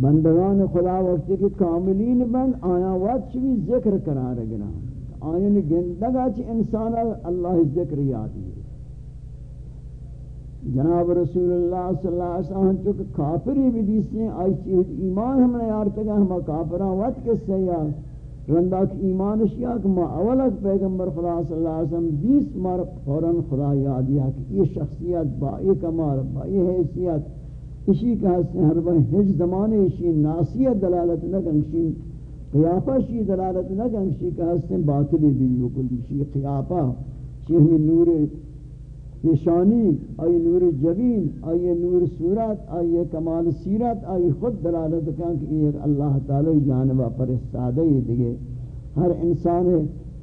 بندگان خدا وقتی کہ کاملین بند، آیا وقت چوی ذکر قرار گنا آئین گندگا چی انسان اللہ ذکر یادی؟ جناب رسول اللہ صلی اللہ علیہ وسلم چونکہ کافری بھی دیسیں آئی چیز ایمان ہم نے یارتگا ہما کافران وقت کس سے یا رندہ کی ایمان شیعہ کہ ما اولک پیغمبر خدا صلی اللہ علیہ وسلم دیس مار فوراں خدا یادیا کہ یہ شخصیت با، یہ کمال با، یہ حیثیت اسی کا ہر بہن ہج زمانے اسی ناسیت دلالت نہ کنشی قیافہ شی دلالت نہ کنشی کا حسن باطلی دیو کلی شی قیافہ شی ہمیں نور نشانی، آئی نور جبین، آئی نور صورت، آئی کمال سیرت، آئی خود دلالت کن کہ یہ اللہ تعالی جانبہ پر استعادی دیگے۔ ہر انسان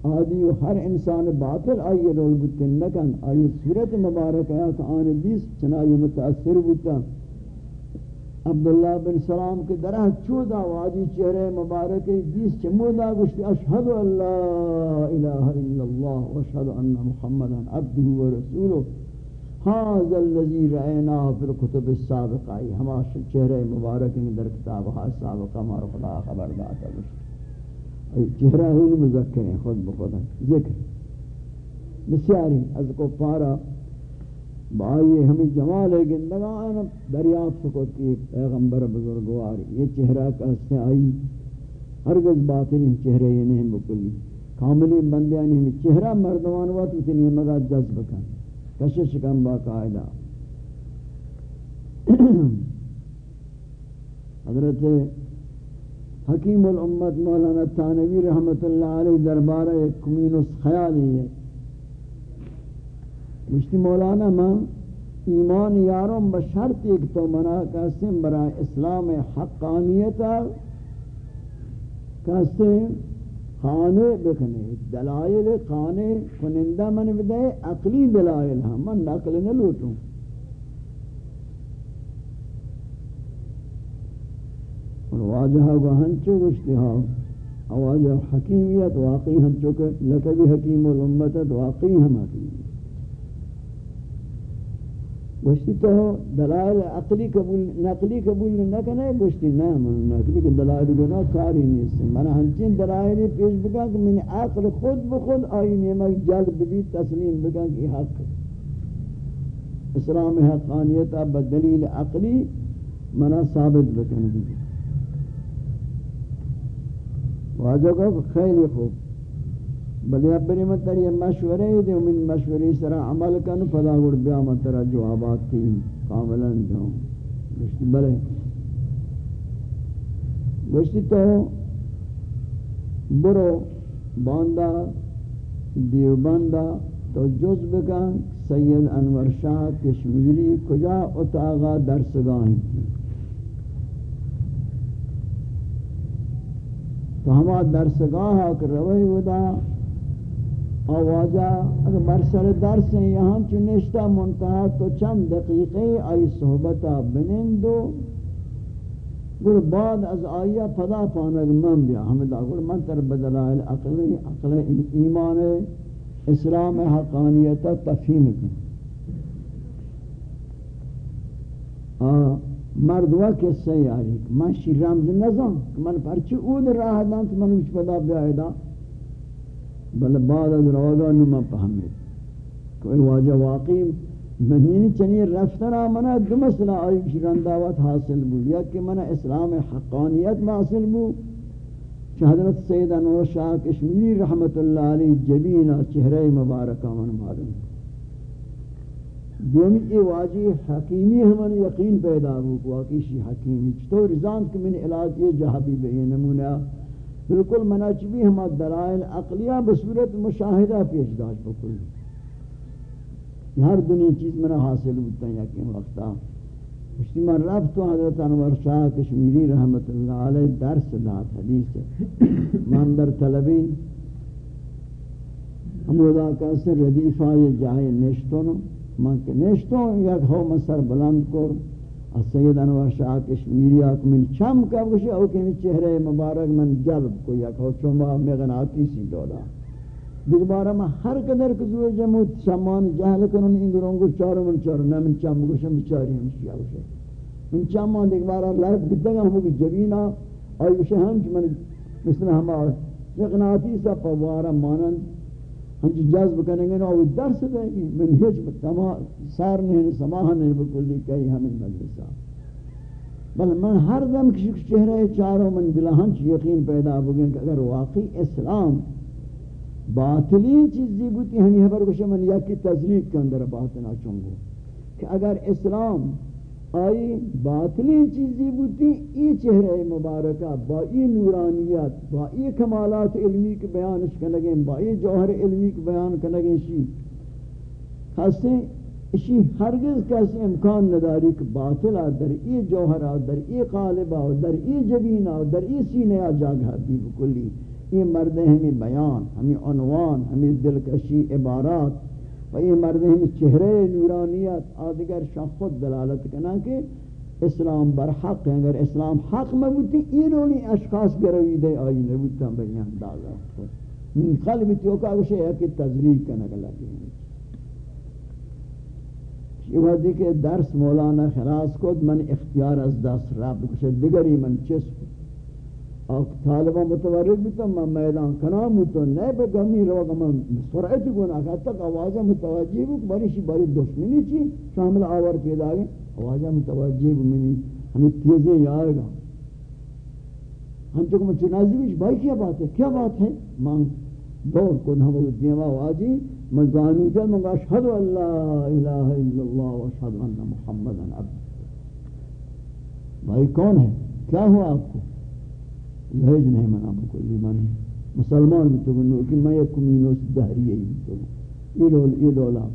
عادی و ہر انسان باطل آئی رول بتن نکن آئی صورت مبارک ہے کہ آن دیس چنائی متاثر بتا عبداللہ بن سلام کے درہ چودہ واجی چہرے مبارک جس چمودا گشت اشہد اللہ الہ الا اللہ واشہد ان محمدا عبده ورسوله هذا الذي رأيناه في الكتب السابقة. ہما چہرے مبارک در کتاب خاص سابقہ مار خدا خبر داتا گشت. ای چہرہ ہی مذکر خود بخود ذکر. بسیاری از کو بائی ہمیں جمال گندگان دریافت سکت کی پیغمبر بزرگواری یہ چہرہ کہتے آئی؟ ہرگز باطنی چہرے یہ نہیں بکلی۔ کاملی بندیانی ہمیں چہرہ مردمان وقت اتنی مگا جذب کن کشش کن باقاعدہ حضرت حکیم الامت مولانا تانوی رحمت اللہ علیہ دربارہ ایک کمینس خیالی ہے۔ مشتی مولانا ماں ایمان یاروں بشرط ایک تو منا کسیم برا اسلام حقانیتا کسیم خانے بکنے دلائل خانے کنندہ من بدے عقلی دلائل ہم من نقل نہ لوٹوں اور واجہ کو ہنچو گشتی ہاں واجہ حکیمیت واقعی ہنچو کہ لکبی حکیم الامت واقعی ہم حکیمیت گوشتی تو دلائل عقلی قبول نقلی قبول نہ کنے گوشتی نہ من نقلی کہ دلائل گنا کاری نیست. من ہنچین دلائل پیش بگا کہ من عقل خود بخود آئینی میں جلب بھی تسلیم بگا کہ حق. اسلام حقانیت اب دلیل عقلی منا ثابت بکن بھی واجہ کو خیلی خوب. بلی ابری متر یہ مشورے دے من مشوری سرا عمل کن، فلا گڑ بیا متر جوابات تھی، کاملا دوں گشتی بلے۔ گشتی تو برو باندہ دیوبندہ تو جز بکن سید انور شاہ کشمیری کجا اتاغا درسگاہیں۔ تو ہما درسگاہ کر روی ودا آوازہ اگر برسر درس ہیں یہاں چنشتہ منتحہ تو چند دقیقے آئی صحبتہ بنندو۔ گر بعد از آئیہ پدا پانک من بیا۔ حمدہ گر من تر بدلائل عقل عقل ایمان، اسلام حقانیتا تفہیم کن۔ مردوہ کسے یاری۔ من شی رمز نظام، من پرچی اود راہ دان تو من اچھ پدا بیائی بل بعد از روگا نما فهمید کوئی واجہ واقعی مہینی چنی رفتنا منا دو مسئلہ آئی شرنداوت حاصل بو یا کہ منا اسلام حقانیت حاصل بو حضرت سید انور شاہ کشمیری رحمت اللہ علیہ جبین چہرہ مبارکہ من معلوم دومی ای واجی حکیمی ہمیں یقین پیدا ہو کو واقعی شی حکیمی. چطور رضان کہ من علاج یہ جہبی بہی نمونہ بالکل مناچبی ہم دلائل عقلیہ بصورت مشاہدہ پیش داشت بکل۔ ہر دنیا چیز منا حاصل ہوتا ہے یقین وقتا۔ اشتی من رب تو حضرت انور شاہ کشمیری رحمت اللہ علیہ درس دات حدیث ہے۔ من در طلبی، ہم ودا کہتے ردیفہ یہ جائے نشتوں من کہ نشتوں یک ہو مسر بلند کر سید انور شاہ کشمیری آکھ من چم کا بکشی او کہ چہرے مبارک من جلب کو یک ہو چوما مغناتی سی دولا۔ دیکھ بارا من ہر قدر کزور جمعوت سامان جہل کنون انگرون کو چارو من چارو نا من چم بکشم بچاری ہمشی آوشی من چامان دیکھ بارا لرد گدگا ہمو کی جبینا آئی وشے ہنچ من مثل ہما اقناتی سا پوارا مانند۔ ہنچ جذب کریں گے، نو درس دیں گے۔ من ہیچ سار نہیں سماہ نہیں بکلی کئی ہمیں مجلسا بل من ہر دم کسی چہرے چاروں من دلہ ہنچ یقین پیدا ہوگئے کہ اگر واقعی اسلام باطلی چیزی بوتی ہمیں حبر کشے من یکی تذریق کے اندر باطنا چونگو کہ اگر اسلام آئی باطلی چیزی بوتی ای چہرے مبارکہ، با ای نورانیت، با ای کمالات علمی کے بیانش کنگیں با ای جوہر علمی کے بیان کنگیں شی. خاصے اسی ہرگز کسی امکان نداری کہ باطل در ای جوہرہ در ای قالبہ در ای جبینہ در ای سینہ جاگہ دی بکلی. یہ مرد، ہمیں بیان، ہمیں عنوان، ہمیں دلکشی عبارات و یہ مرد ہمیں چہرے نورانیت، آدگر شاہ خود دلالت کنا کہ اسلام برحق ہے اگر اسلام حق میں بوتی یہ رونی اشخاص گروی دے آئی نبوتا بینی اندازہ من قلب تیوکا اسے ہے کہ تذریق کنا گلا یہ وقتی کہ درس مولانا خلاص کود من اختیار از دست رب کشے دیگری من چس طالبہ متورد بھی تو میں میدان کنام تو نئے پہ گمی رو گا میں سرعت گونا کہ تک آوازہ متوجہ بھی بڑی شی بڑی دشمنی چی؟ شامل آور پیدا گئے آوازہ متوجہ بھی منی ہمیں تیزے یار گا ہم چکو میں چنازی بھی بھائی کیا بات ہے؟ کیا بات ہے؟ ماں دور کو نہ وہ دیما واجی میں گانو جا میں اشہد اللہ الہ الا اللہ و اشہد ان محمد عبد. بھائی کون ہے؟ کیا ہوا آپ کو؟ لہج نہیں منا بکلی من مسلمان بھی تو گنو کہ میں یک کمینوس دہریہ ہی تو یہ لول یہ لولا.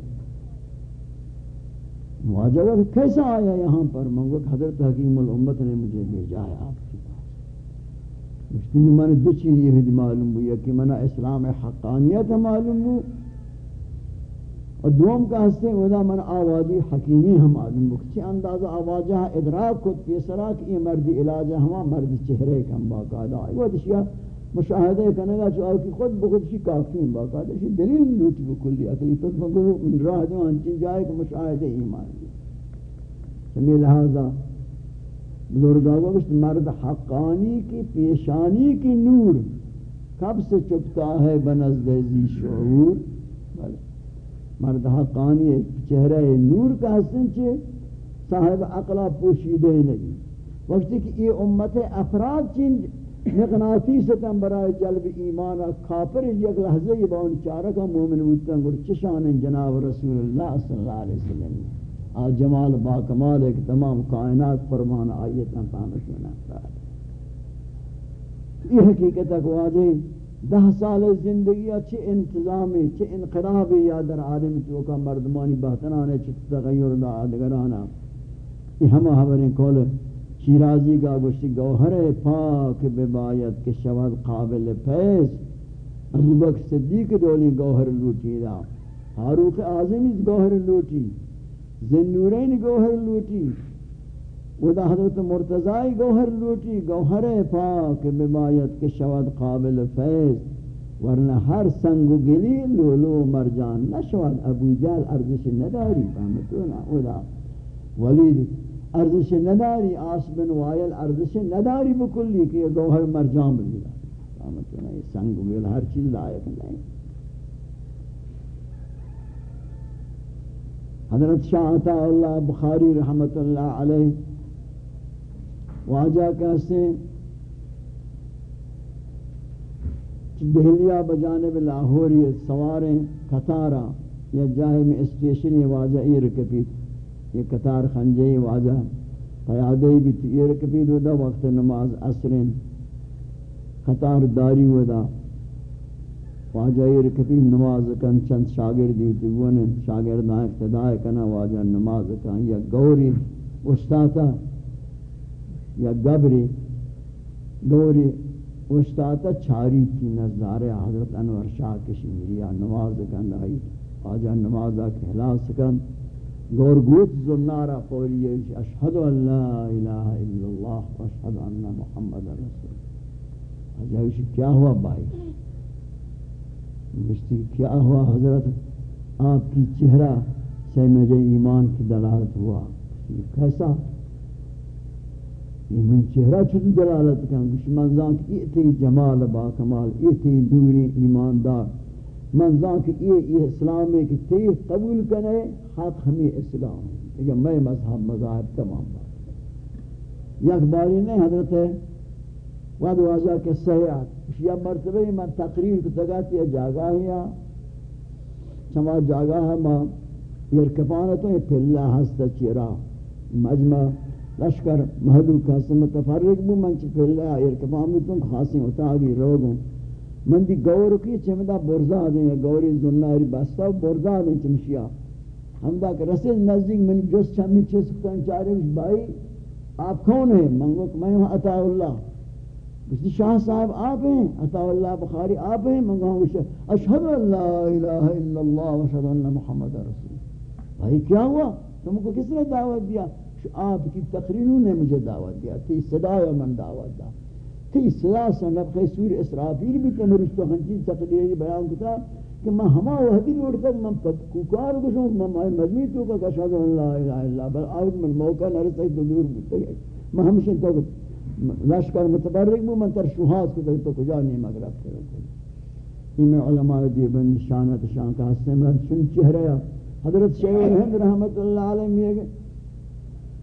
واجبہ کہ کیسا آیا یہاں پر؟ منگو کہ حضرت حکیم الامت نے مجھے بھیجا ہے آپ کی پاس مجھتی میں نے دو چیز یہ معلوم ہوئی کہ منا اسلام حقانیت معلوم ہو اور دوم کا ہستے ودا من آوازی حکیمی ہم معلوم ہو کہ اندازہ آوازہ ادراک کو تیسرا کہ یہ مرد علاج ہما مرد چہرے کم باقاعدہ آئی وہ دشیا مشاہدہ کنگا چو آو کی خود بخود شی کافی ہیں، باقاعدہ شی دلیل لوٹی بکلی، اکلی پس مگو راہ جو انچی جائے کہ مشاہدہ ایمان دی سمی لہذا بزرگا وقت مرد حقانی کی پیشانی کی نور کب سے چکتا ہے بنزد زی شعور بلے۔ مرد حقانی چہرہ نور کا حسن چھے صاحب عقلہ پوشیدے نہیں۔ وقتی کہ یہ امت افراد چین نقناتی ستم برای جلب ایمان کافر یک لحظه با اون چارکا مومن بودتن گر چشان جناب رسول اللہ صلی اللہ علیہ وسلم۔ آ جمال با کمال ایک تمام کائنات فرمان آیتاں پانشونا یہ حقیقت ایک دہ سال زندگی اچھے انتظامی چھے انقرابی یا در عالم توکا مردمانی بہتنانے چھے تغیر دا آدگرانا یہ ہمہ حبریں کول شیرازی کا گوشتی گوھر پاک ببایت کے شود قابل پیس. ابو بکر صدیق دولی گوھر لوٹی دا. حاروق آزمی گوھر لوٹی. زنورین گوھر لوٹی. ودا حضرت مرتضی گوہر لوٹی، گوہر پاک ببایت کے شود قابل فیض، ورنہ ہر سنگ گلی لولو مرجان نشود ابو جال ارزش نداری فهمتونا ودا ولید، ارزش نداری آس بن وائل ارزش نداری بکلی کہ یہ گوہر مرجان بلیدہ فهمتونا یہ سنگ گل ہر چیز لائق نہیں. حضرت شاہ عطا اللہ بخاری رحمت اللہ علیہ واجہ کہتے ہیں دہلیہ بجانب لاہور یہ سواریں، قطارہ یا جاہے میں اسٹیشن یہ واجہ یہ رکپیت، یہ قطار خنجے واجہ، قیادے بھی یہ رکپیت ہوتا، وقت نماز عصرین قطار داری ہوتا، واجہ یہ رکپیت نماز کن چند شاگردی ہوتی گونے شاگردہ اقتداء کنا واجہ نماز کن یا گوری استاتا یا گبری، گوری استاتا چھاری تھی نظار حضرت انور شاہ کشمیری نماز کند آئی، آجا نمازہ کہلا سکن گور گوت زنارا قولی اشہد ان لا الہ الا اللہ و اشہد ان محمد رسول۔ آجا اسی کیا ہوا بھائی؟ مجھتی کیا ہوا حضرت؟ آپ کی چہرہ سے مجھے ایمان کی دلالت ہوا۔ کیسا؟ من چہرہ چھتی دلالت کن کچھ منزان کہ ایتی جمال با کمال ایتی دوری ایماندار. من منزان کہ یہ اسلام ہے کہ تی قبول کنے حق ہمیں اسلام. ہے کہ میں مذہب مذاہب تمام بات یک باری نہیں حضرت ہے وعد واضح کے سیاد یا مرتبہ من تقریر کو تگاتی ہے جاگاہ یا چما جاگاہ ما یرکپانتوں پلہ ہستا چیرا مجمع لشکر محلو کسی متفرق بو، من چی پہلے آئیر کفامی تن خاصی اتاگی روگوں من دی گور کی چمدہ برزا دیں گوری زناری بستا برزا دیں چمشیا ہم دا کہ رسید نزدیک منی جس چمی چیز کتن چارے بھائی، آپ کون ہیں؟ من گو کہ میں ہوں عطا اللہ۔ کسی شاہ صاحب آپ ہیں عطا اللہ بخاری آپ ہیں، من گو اشہد اللہ الہ الا اللہ وشہد اللہ محمد رسول۔ بھائی کیا ہوا؟ تم کو کس نے دعوت دیا؟ آپ کی تقریروں نے مجھے دعوت دیا تھی صدا من دعوت دا۔ تھی صدا سے نفخ سور اسرافیل بھی تمہرش تو ہنچی تقریری بیان کتا کہ میں ہما وحدی لوٹتا میں کوکار کشوں میں مجمی تو کا کشہد اللہ الہ اللہ، بل آوت من موقع نرسا تو دور بودتا گئی۔ میں ہمشن تو لشکر متبرک بو، من تر شوحات کو تو کجا نہیں مغرب کرو یہ میں علماء دیبن شانت شان کا حسن، میں چن چہرہ حضرت شیخ رحمت اللہ علیہ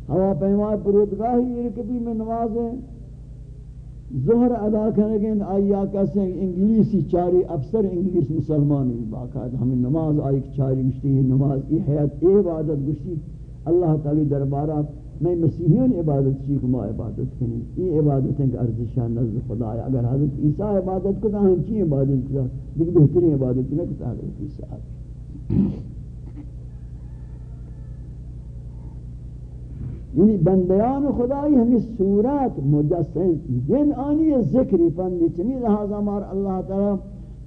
ہوا پیما پرودگاہی ارکبی میں نمازیں ظہر ادا کرنے کے آیا کیسے انگلیسی چاری افسر انگلیس مسلمان باقاعدہ ہمیں نماز آئی چاری مشتی ہے، نماز ای حیات ای عبادت گشتی۔ اللہ تعالی دربارہ میں مسیحیوں نے عبادت چیک ما عبادت کنی یہ عبادت ہے کہ ارزشان نزد خدا ہے۔ اگر حضرت عیسیٰ عبادت کو ہم چی عبادت کتا؟ لیکن بہترین عبادت نہ کتا حضرت عیسیٰ۔ یعنی بندیان خدای ہمیں صورت مجسم جن آنی ذکری پندی چمی لہذا مار اللہ تعالی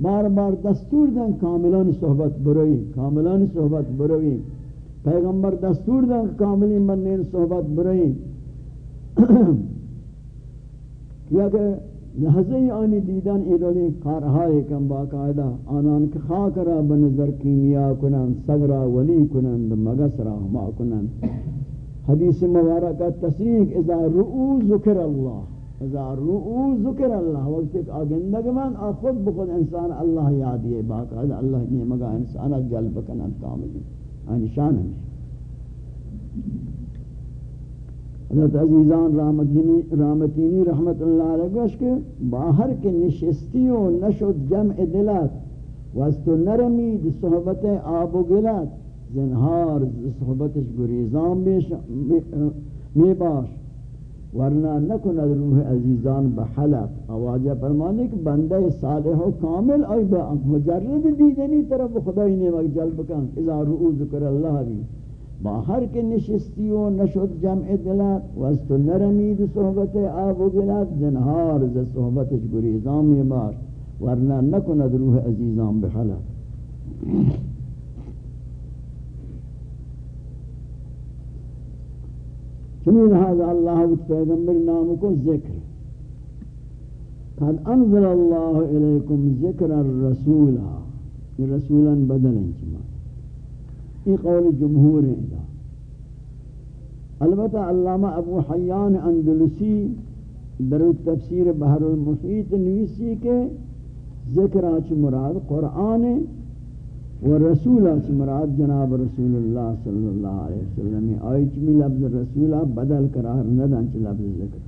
بار بار دستور دن کاملان صحبت بروی کاملان صحبت بروی. پیغمبر دستور دن کاملی منین صحبت بروی. یا کہ لحظه آنی دیدن ایدولی کارهای کم باقاعدہ آنان که خاک را بنظر کیمیا کنن سگ ولی کنن مگس را ہما کنن حدیث مبارکہ تصریح اذا رؤو ذکر اللہ، اذا رؤو ذکر اللہ، وقت ایک آگندگ من خود بخود انسان اللہ یاد یہ باقاعدہ اللہ نے مگا انسان جلب کنن کاملی آنی ہمیں حضرت عزیزان رحمتینی رحمت اللہ علیہ گوش کے باہر کے نشستی و نشد جمع دلات وستو نرمید صحبت آب و گلات زنہار صحبتش گریزان می باش ورنہ نکن از روح عزیزان بحلق آواجہ فرمانے کہ بندہ صالح و کامل آئی با مجرد دیدنی طرف خدای نعمت جلب کن اذا رؤو ذکر اللہ بھی باہر کے نشستی و نشد جمع دلات وست نرمید صحبت آب و گلات زنہار ز صحبتش گریزان می باش ورنہ نکن از روح عزیزان بحلق چمی لہذا اللہ پیغمبر نام کو ذکر قد انزل اللہ علیکم ذکر الرسول یہ رسولا بدل چما یہ قول جمہور ہیں دا البتہ علامہ ابو حیان اندلسی در تفسیر بحر المحیط نویسی کے ذکر آچ مراد قرآن و رسول اس مراد جناب رسول اللہ صلی اللہ علیہ وسلم آئی چمی لفظ رسول بدل قرار ندن چی لفظ ذکر۔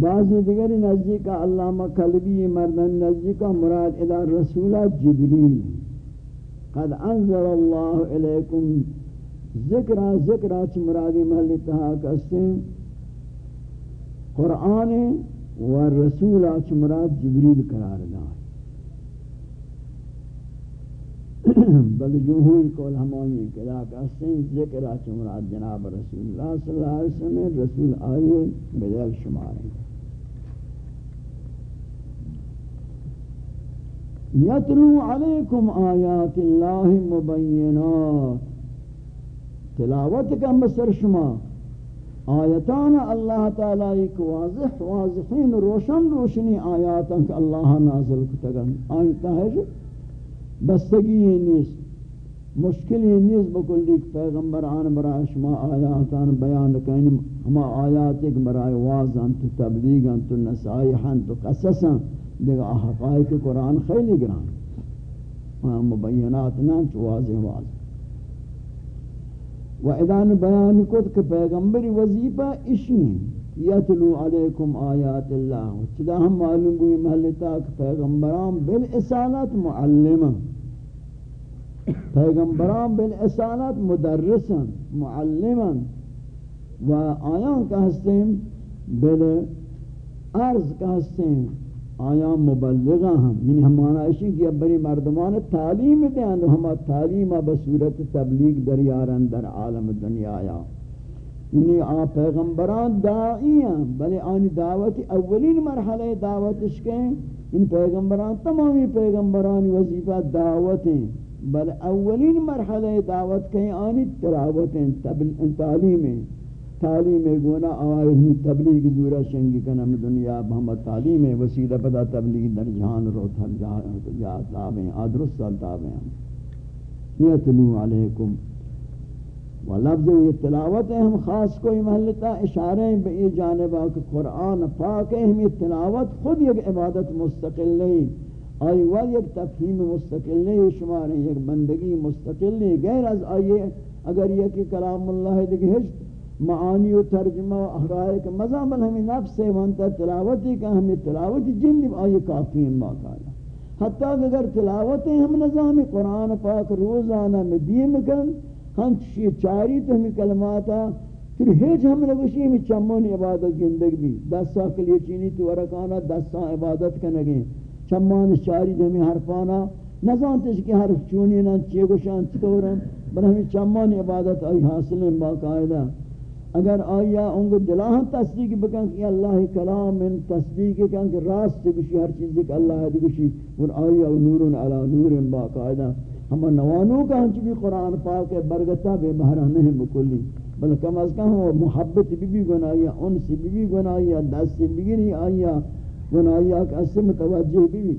بعضی دیگری نزدیک علامہ قلبی مردن نزدیک مراد ادا رسول جبریل۔ قد انزل اللہ علیکم ذکرہ ذکرہ چی مرادی محلی تحاک اسیں قرآن و رسول آچ مراد جبریل قرار دا بل جمہور کول ہمانی کلا کہستیں ذکر آچ مراد جناب رسول اللہ صلی اللہ علیہ وسلم رسول آئیے بدل شمار یتلو علیکم آیات اللہ مبینات۔ تلاوت کا مصر شما۔ آیتان اللہ تعالی ایک واضح، واضحین، روشن، روشنی آیاتاں کہ اللہ نازل کتگن۔ آیتا ہے جو بستگی یہ نیست، مشکلی نیست بکلی کہ پیغمبران برای شما آیاتان بیان کنیم ہما آیات ایک برای وازن، تو تبلیغن، تو نسائحن تو قصصن۔ دیگا حقائق قرآن خیلی گران۔ مبینات نان چو واضح واضح۔ و ادان بیان کت کہ پیغمبر وظیفہ اشین یتلو علیکم آیات اللہ۔ چدا ہم معلوم ہوئی محلتا کہ پیغمبران بالاسالات معلمہ پیغمبران بالاسالات مدرسا معلما و آیان کا ہستیں بل عرض کا ہستیں آیان مبلغا ہم یعنی ہم مانا اشی کہ بری مردمان تعلیم دیں ہم تعلیم بصورت تبلیغ دریارن در عالم دنیا آیا۔ یعنی آ پیغمبران دائی ہیں، بلے آنی دعوت اولین مرحلہ دعوت اشکیں ان پیغمبران تمامی پیغمبران وظیفہ دعوتیں بل اولین مرحلہ دعوت کہیں آنی تلاوتیں تعلیمیں تعلیم گونا آوائی تبلیغ دورا شنگی کنم دنیا محمد تعلیم وسیلہ پدا تبلیغ در جہان رو تھر جہاں تابیں آدرست تابیں یتلو علیکم۔ و لفظ یہ تلاوت ہم خاص کوئی محلتا اشارے بے یہ جانبا کہ قرآن پاک ہے، ہم یہ تلاوت خود یک عبادت مستقل نہیں۔ آئی ول یک تفہیم مستقل نہیں، شمار ہیں، یک بندگی مستقل نہیں۔ غیر از آئیے اگر یہ کہ کلام اللہ دیکھ ہجت معانی و ترجمہ و احرائق مزامل ہمیں نفس ہے وانتا تلاوتی کا ہمیں تلاوتی جن بھی آئی کافی ہیں باقالا حتیٰ کہ اگر تلاوتی ہم نظام قرآن پاک روزانہ میں دیم کن ہم چاری تو ہمیں کلماتا، پھر ہیچ ہم نگوشی ہمیں چمون عبادت گندگ بھی دس سا کلیے چینی تو ورکانا دس سا عبادت کنگیں چمان چاری تو ہمیں حرفانا. نظانتش کہ حرف چونی نا چیئے گوشان چکورن بل ہمیں چمان عبادت آئی حاصل باقاعدہ اگر آیا ان کو دلاہاں تصدیق بکن کہ اللہ کلام ان تصدیق کن کہ راست گوشی ہر چیز کہ اللہ ہے گوشی اور آیا نور علی نور باقاعدہ۔ ہم نوانو کا ہم چبی قرآن پاک ہے برگتا بے بہرہ نہیں بکلی بل کم از کم وہ محبت بھی بھی گنایا ان سے بھی بھی گنایا دس سے بھی نہیں آیا۔ گنایا کہ اس سے متوجہ بھی بھی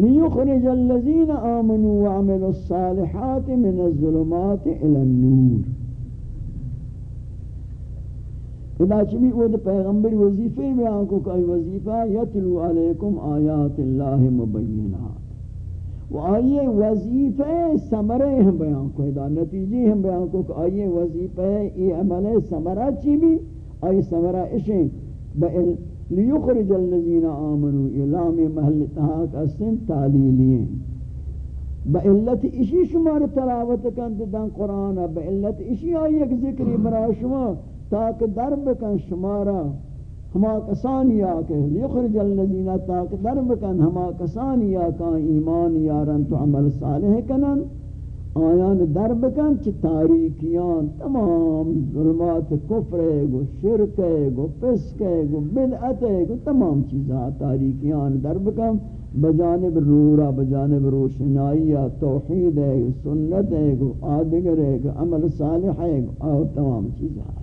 ليخرج الذين آمنوا وعملوا الصالحات من الظلمات إلى النور. إذا چمی وہ پیغمبر وظیفے میں آنکو کئی وظیفہ یتلو علیکم آیات اللہ مبینات. و آئیے وظیفہ سمرے ہم بیان کو ادا نتیجے ہم بیان کو کہ آئیے وظیفہ ای عمل سمرہ چی بھی؟ آئی سمرہ اشیں لیخرج الذین آمنوا اعلام محل تحاق اسن تعلیلین با علت اشی شمار تلاوت کند دن قرآن با علت اشی آئی ایک ذکری برا شما، تاک در بکن شمارا، ہما کسانی آکے لیخرج الذین تاک در بکن، ہما کسانی آکا ایمان یارن تو عمل صالح کنن. آیان در بکن چی تاریکیان تمام ظلمات کفر گو، شرک گو، پسک گو، بدعت گو، تمام چیزاں تاریکیان در بکن بجانب رورا بجانب روشنائی توحید ہے سنت ہے گو، آدگر ہے گو، عمل صالح ہے گو اور تمام چیزاں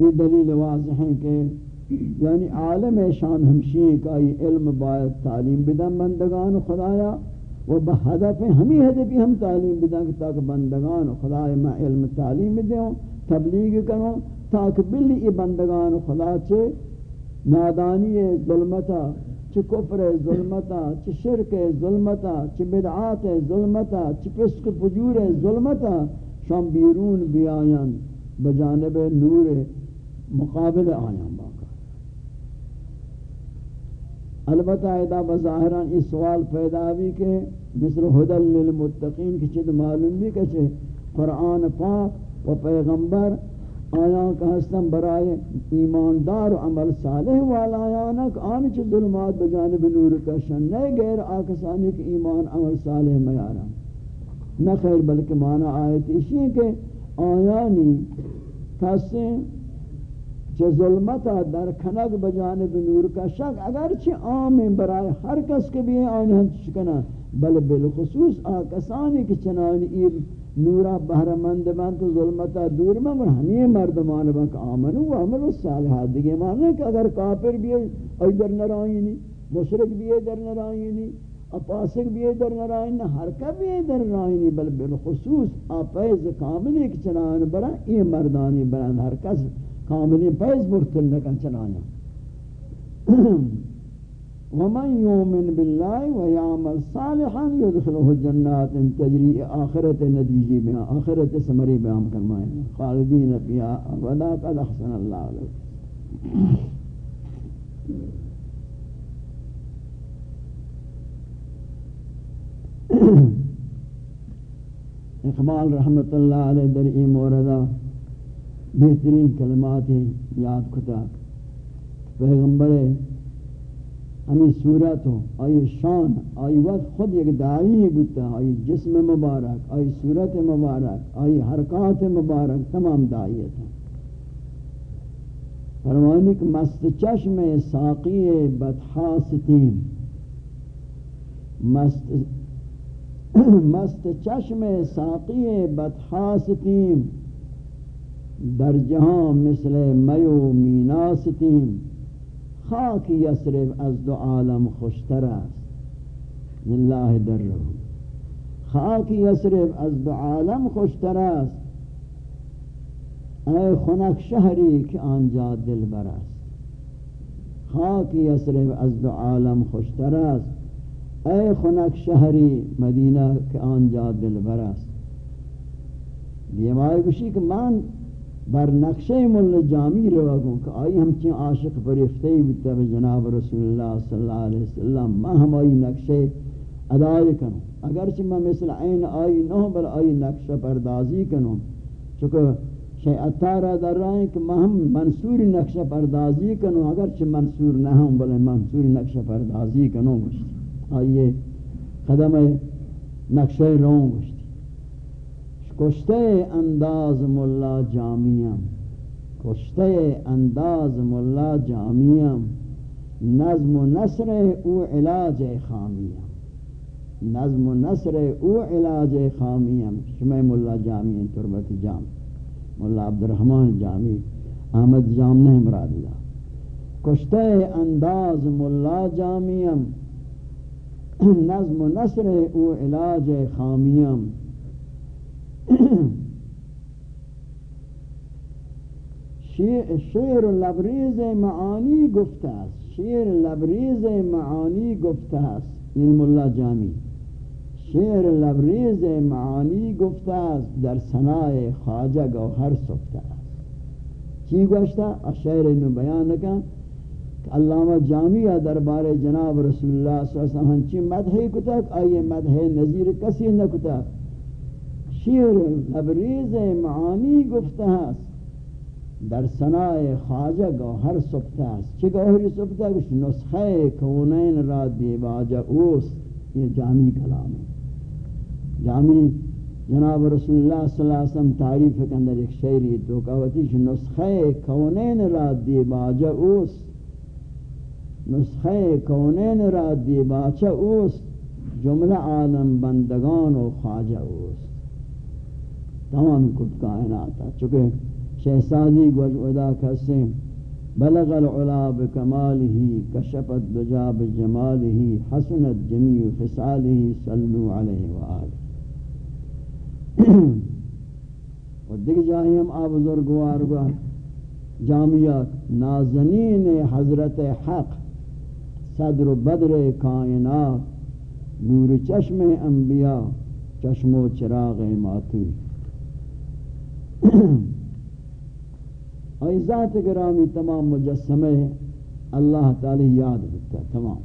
یہ دلیل واضح ہے کہ یعنی عالم شان ہمشی کا یہ علم باید تعلیم بدن بندگان خدایا و بہدف ہمی ہدفی ہم تعلیم بدن تاکہ بندگان خدایا میں علم تعلیم دوں تبلیغ کروں تاکہ بلی ای بندگان خدا چھے نادانی ظلمتا چھ کفر ظلمتا چھ شرک ظلمتا چھ بدعات ظلمتا چھ پسک پجور ظلمتا شام بیرون بیاین، بجانب نور مقابل آیاں با. البتہ ادا بظاہران اس سوال پیدا بھی کہ مثل حدل للمتقین کی چیز معلوم بھی کہ چھے قرآن پاک و پیغمبر آیا کا حسن برائے ایماندار و عمل صالح والا آیانا کہ آنی چیز ظلمات بجانب نور کشن نئے غیر آکسانی کہ ایمان عمل صالح میارا نہ خیر بلکہ معنی آیت اسی کہ آیانی کسیں چه ظلمتا در کنگ بجانب نور کا شک اگرچہ عام برائے ہر کس کے بھی آنی ہم چکنا بل بالخصوص آکسانی کی چنانی نورا بہر مند من تو ظلمتا دور میں من ہمیں مردمان بک آمنو و عمل و الصالحات دیگے معنی کہ اگر کافر بھی ہے در نرائینی مشرک بھی در نرائینی اپاسک بھی ہے در نرائینی ہر کا بھی ہے در نرائینی بل بالخصوص آپیز کاملی چنان برا یہ مردانی برا ہر کس کاملی پیز برتل لکن چنانا ومن يؤمن بالله ويعمل صالحا يدخله جنات تجري آخرت نتیجے میں آخرت سمری بیان فرمائے خالدین فيها أبدا قد أحسن الله له إقبال رحمت اللہ علیہ در ای موردہ بہترین کلمات یاد کتا۔ پیغمبر ہمیں صورت ہو آئی شان آئی وقت خود ایک دائی بتا آئی جسم مبارک آئی صورت مبارک آئی حرکات مبارک، تمام دائیت ہیں فرمانی کہ مست چشم ساقی بدحاستیم مست مست چشم ساقی بدحاستیم در جہاں مثل میو میناستیم خاک یسرب از دو عالم خوشتر است. لله در رو خاک یسرب از دو عالم خوشتر است. اے خنک شہری کہ آنجا دل بر است. خاک یسرب از دو عالم خوشتر است. اے خنک شہری مدینہ کہ آنجا دل بر است. یہ مائی گوشی کہ من بر نقشہ مل جامی روا گوں کہ آئی ہم چین عاشق فرفتے بیتا جناب رسول اللہ صلی اللہ علیہ وسلم ما ہم آئی نقشہ ادائی کنوں۔ اگرچہ میں مثل عین آئی نہ بل آئی نقشہ پردازی کنوں۔ چونکہ شیعتارہ در رہا ہے کہ میں ہم منصور نقشہ پردازی کنوں، اگرچہ منصور نہ ہوں بل منصور نقشہ پردازی کنوں گوشتی آئیے قدم نقشہ رون گوشتی کشتے انداز ملا جامیم کشتے انداز ملا جامیم نظم و نصر او علاج خامیم نظم و نصر او علاج خامیم شمع ملا جامع تربت جام، ملا عبد الرحمن جامی احمد جام نہیں مراد اللہ کشتے انداز ملا جامیم نظم و نصر او علاج خامیم شیر لبریز معانی گفته است. شیر لبریز معانی گفته است. این ملا جامی. شیر لبریز معانی گفته است. در سنای خواجه گوهر سفته است. چی گوشته؟ شعر اینو بیان نکن. کہ علامہ جامعہ دربار جناب رسول اللہ صلی اللہ علیہ وسلم چی مدحی کتک؟ آئیے مدحی نظیر کسی نہ شیر لبریز معانی گفته است. در سنای خواجه گوهر سبته است. چه گوهری سبته است نسخه کونین را دیباجه اوست. یہ جامی کلام. ہے جامی جناب رسول اللہ صلی اللہ علیہ وسلم تعریف کے اندر ایک شعری تو کہوتی نسخه کونین را دیباجه اوست. نسخه کونین را دیباجه اوست. جمله عالم بندگان و خواجه اوست. تمام کت کائنات چونکہ شہزادی گوش ادا کسے بلغ العلا بکمالہ کشفت دجا بجمالہ حسنت جمیع خصالہ صلو علیہ وآلہ۔ اور دیکھ جائیں ہم آپ بزرگوار گوا جامعات نازنین حضرت حق، صدر و بدر کائنات، نور چشم انبیاء، چشم و چراغ ماتوی۔ اور ذات گرامی تمام مجسمے اللہ تعالی یاد بکتا تمام۔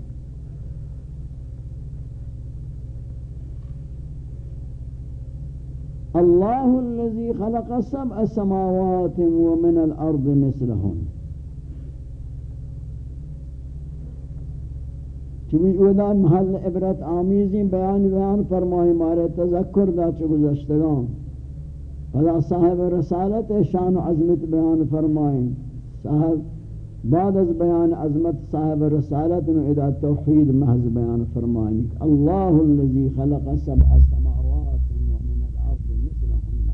اللہ الذي خلق سبع سماوات ومن الأرض مثلهم چوی اودا محل عبرت آمیزی بیان بیان فرمائی مارے تذکر دا چو گزشتگان بھلا صاحب رسالت شان و عظمت بیان فرمائیں، صاحب بعد از بیان عظمت صاحب رسالت نو ادا توحید محض بیان فرمائیں۔ اللہ الذي خلق سبع سماوات ومن الارض مثلهن۔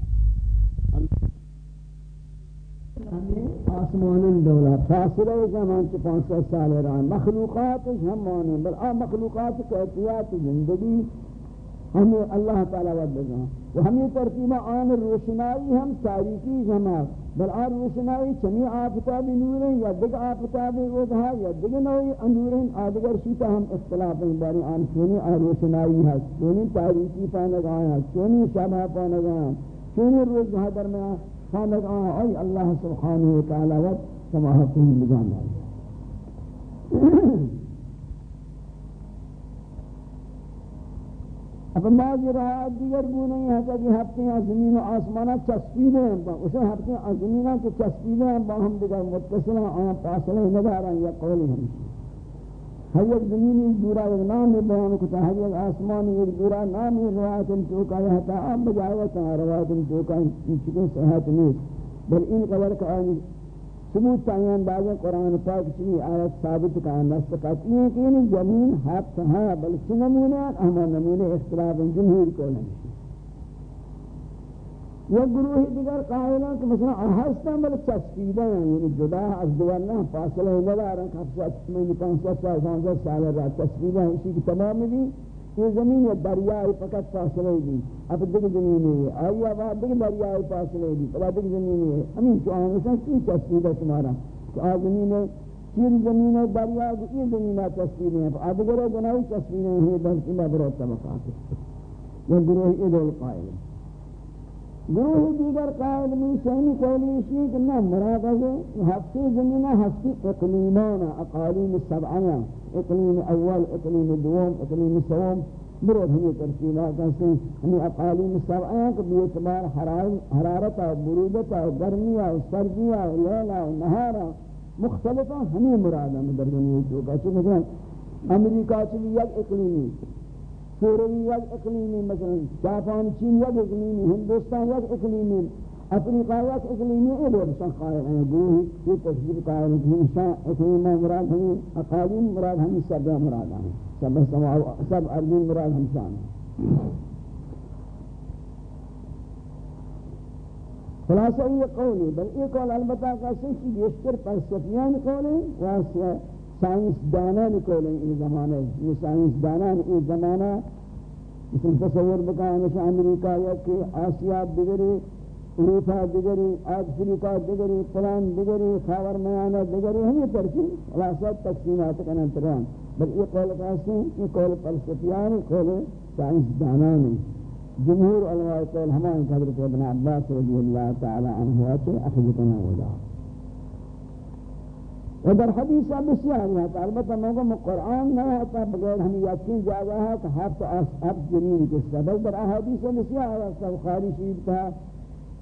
ہمیں آسمان دولا فاصلہ زمان سے پانچ سال رہا۔ مخلوقات ہم مانے بل آ مخلوقات کی زندگی ہمیں اللہ تعالی ود بگا و ہمیں ترتیبہ آن روشنائی ہم تاریکی جمع۔ بل آن روشنائی چمی آفتابی نوریں یا دگ آفتابی اودھا یا دگ نوی اندوریں، آدگر شیطہ ہم اختلاف ہیں۔ باری آن چونی آن روشنائی ہے چونی تاریکی پانک آیا چونی شبہ پانک آیا چونی روز درمیان پانک آیا ای اللہ سبحانہ وتعالی ود سماحتوں لگانا اب بعض رہا دیگر بو نہیں ہے کہ ہفتے ہیں زمین و آسمانہ چسپیدے ہیں اسے ہفتے ہیں زمینہ کے چسپیدے ہیں، با ہم دیگر متصلہ آن پاسلے ندارا یا قولی ہم ہر ایک زمینی دورا ایک نام بیان کتا، ہر ایک آسمانی ایک دورا نامی روایت انتوکا یہتا اب بجائے وقتا روایت انتوکا انچکے صحت نیت بل ان قبر کا آنی ثبوت تعین بعض قرآن پاک چنی آیت ثابت کا نست قطعی ہے کہ یہ زمین حق ہے بلکہ نمونے اہم نمونے اختلاف جمہور کو نہیں۔ یہ گروہ دیگر قائلان کہ مثلا احسن بل چسپیدہ ہیں یعنی جدا از دوارنا فاصلہ ندارن کہ میں نکان سات سال سال رہا چسپیدہ ہیں، اسی کی تمام بھی۔ یہ زمین ہے دریائی فقط فاصلے دی اب دیکھ زمین ہے۔ آئی اب دیکھ دریائی فاصلے دی اب دیکھ زمین ہے۔ امین تو سے کی تصویر ہے تمہارا؟ کہ آ زمین ہے چیر زمین ہے، دریا یہ زمین ہے تصویر ہے اب دیکھ گناہی تصویر ہیں۔ بلکہ مبرو طبقات یہ گروہ ادول قائل ہے گروہ دیگر قائد میں سینی قولی اسی کہ نہ مراد ہے ہفتی زمینہ ہفتی اقلیمانا اقالیم سبعیاں اقلیم اول، اقلیم دوم، اقلیم سوم برود ہمیں ترسیلات ہیں یعنی ہمیں اقالیم سبعیاں کہ بیعتبار حرارتا برودتا گرمیا سردیا لیلا نہارا مختلفہ ہمیں مراد ہے در دنیا چوکا چونکہ امریکہ چلی یک اقلیمی سوری یک اقلیمی مثلا جاپان چین یک اقلیمی ہندوستان یک اقلیمی افریقہ یک اقلیمی اے دو بسان قائل ہیں گروہی یہ تشکیل قائل ہیں انسان اقلیمہ مراد ہیں اقالیم مراد ہیں سب مراد ہیں سب سب ارضین مراد ہم شان. خلاصہ یہ قول ہے بل یہ قول البتہ ہیں کہ بیشتر فلسفیان قول ہیں واسطہ سائنس دانان کولیں این زمانے یہ سائنس دانان این زمانہ مثل تصور بکا ہمیشہ امریکہ یا کہ آسیا دیگری اروپا دیگری افریقہ دیگری فلان دیگری خاور میانہ دیگری ہمیں ترکی. خلاصات تقسیمات کا نتران بل یہ قول ہیں یہ قول فلسفیان قول سائنس دانان جمہور علماء قول ہمان حضرت ابن عباس رضی اللہ تعالی عنہ اخذتنا وجاہ و در حدیث بسیار ہے البتہ موقع قرآن نہ ہوتا بغیر ہم یقین جاگا ہے کہ ہفت ہفت جنین کے سبب در احادیث بسیار ہے بخاری شریف کا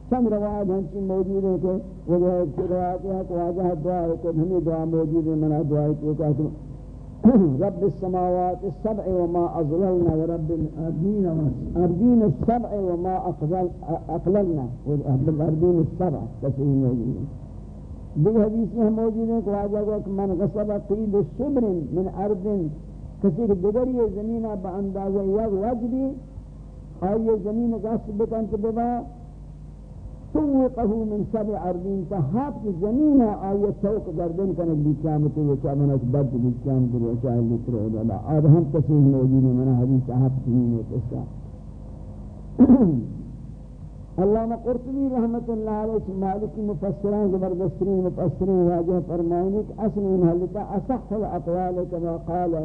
چند روایت ہنچی موجود ہیں کہ وہ روایت ہے کہ واجہ دعا ہے کہ ہمیں دعا موجود ہے منا دعا ہے کہ کہتے رب السماوات السبع وما أضللنا ورب الأرضين أرضين السبع وما أقللنا والأرضين السبع تسعين موجودين دیگر حدیث میں موجود ہیں کہ واجہ گو کہ من غصب قید شبر من ارض کسی کہ دیگر یہ زمین با اندازہ یک وجدی اور یہ زمین غصب بکن تو ببا سوقه من سبع ارضین تا ہفت زمین آئی سوق گردن کنک بھی قیامت و چامنک بد بھی قیامت و چاہے لکر ہو دادا آب ہم تصیح موجود ہیں منہ حدیث ہفت زمین ہے قصہ علامہ قرطبی رحمت اللہ علیہ مالکی مفسران، زبردسترین مفسرین واجہ فرمائنی کہ اصل انہلتا اصح الاقوال کما قال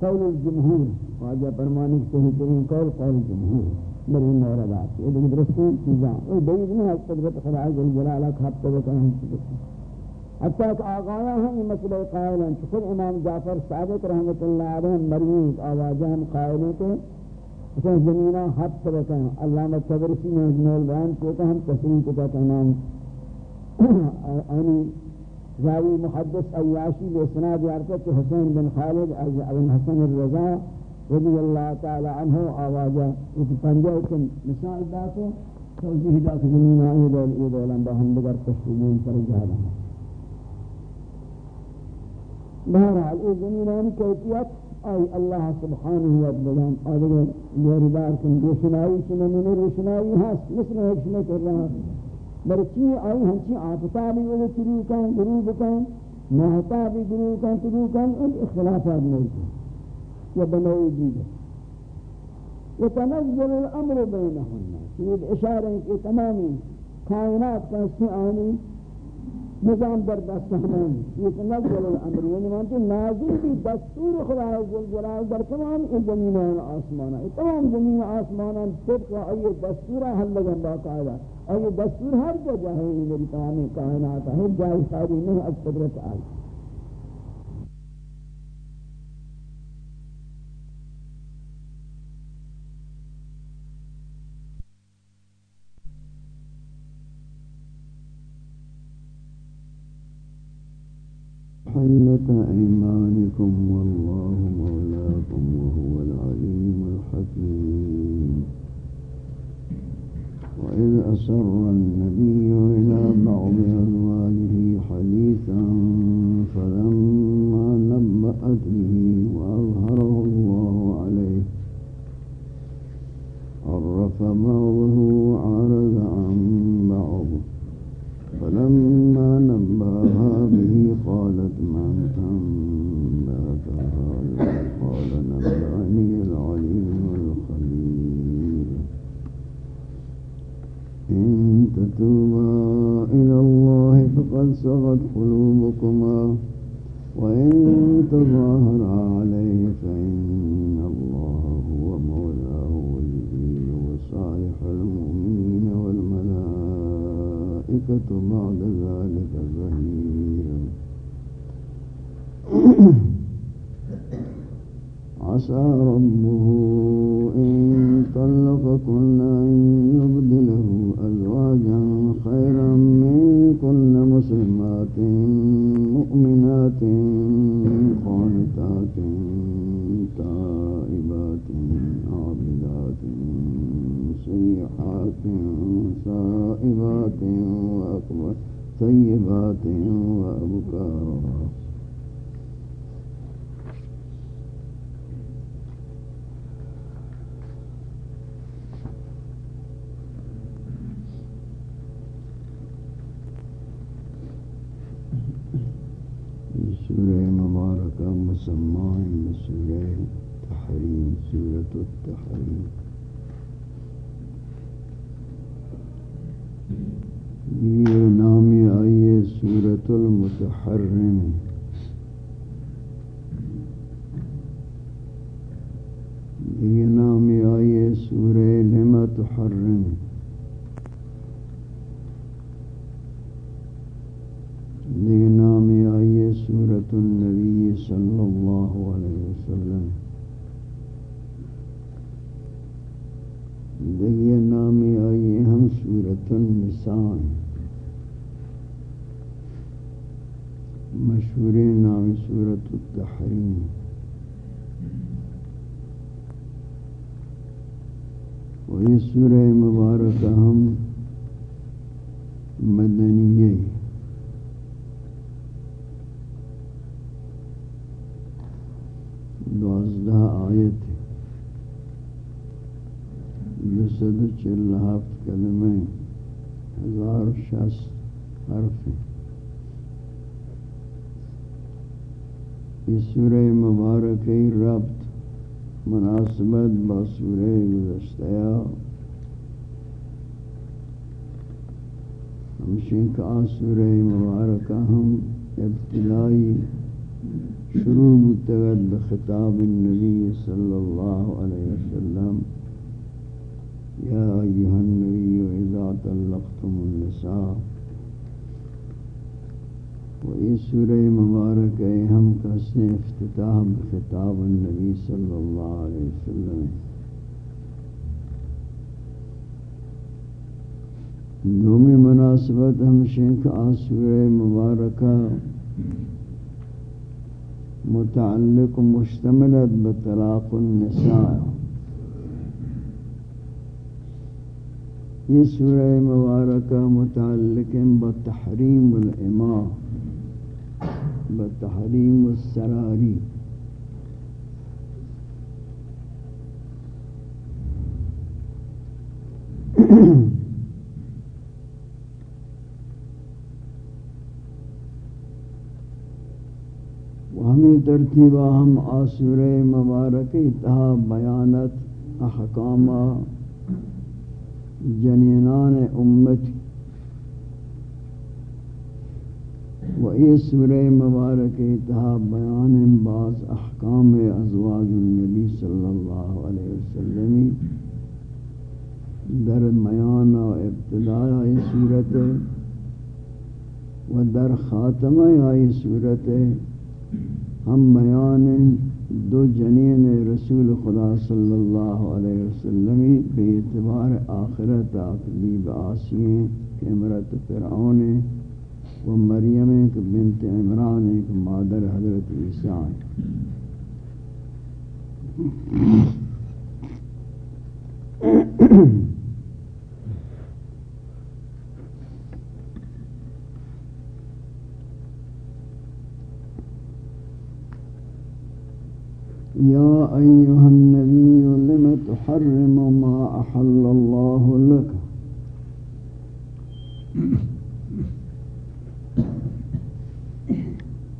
قول الجمہور۔ واجہ فرمائنی کہ صحیح ترین قول قول الجمہور بری موردات یہ دیکھ درستین چیزاں۔ یہ دید نہیں ہے قدرت خدا جل جلالہ کھاپ کھاپتے ہوئے کہیں چکتے حتیٰ کہ آغایا ہم یہ مسئلہ قائل ہیں خود امام جعفر صادق رحمت اللہ علیہ مرویق آواجہ ہم قائلیں کہ اچھا زمینہ حد طبقہ ہیں علامہ تبرسی نے اجمال بیان کو کہ ہم تسلیم کو کہتا نام آنی راوی محدث عیاشی بے سناد یارتا کہ حسین بن خالد بن حسن الرضا رضی اللہ تعالی عنہ آوازہ ایک پنجہ کن مثال داتو توجیہ دا کہ زمینہ ایدول ایدول اندہ ہم دگر تسلیم پر جانا بہرحال یہ زمینہ کیفیت آئی اللہ سبحانہ و تعالی آدھگر یہ ردار کن روشنائی چنہ من روشنائی ہست مثل شنہ کر رہا برچی آئی؟ ہنچی آفتا بھی وہ شروع کن گروہ کن محتا بھی گروہ کن شروع کن ان اختلافات موجود یا بنوئی دیگر. وتنزل الامر بینہن یہ اشارہ ہے کہ تمامی کائنات کا سی آنی نظام در دست ہمیں یہ تنزل الامر یعنی مانتے نازل بھی دستور خدا جلال در تمام این زمین آسمانا تمام زمین آسمانا طبق آئیے دستورہ حل لگن باقاعدہ اور دستور ہر جگہ ہے یہ میری تمام کائنات ہے جائے ساری نہیں از قدرت آئی حلة أيمانكم والله مولاكم وهو العليم الحكيم. وإذ أسر النبي لما متعلق مشتملت بطلاق النساء. یہ سورہ مبارکہ متعلق بتحریم الاماء بتحریم السراری ہمیں ترتیبہ ہم آسور مبارک اتحا بیانت احکام جنینان امت و یہ سورہ مبارک اتحا بیان بعض احکام ازواج النبی صلی اللہ علیہ وسلم در میان و ابتداء صورت و در خاتمہ آئی صورت ہم بیان دو جنین رسول خدا صلی اللہ علیہ وسلم بے اعتبار آخرت اقلیب آسین کہ امرت فرعون و مریم ایک بنت عمران ایک مادر حضرت عیسیٰ يا أيها النبي، لم تحرم ما أحل الله لك؟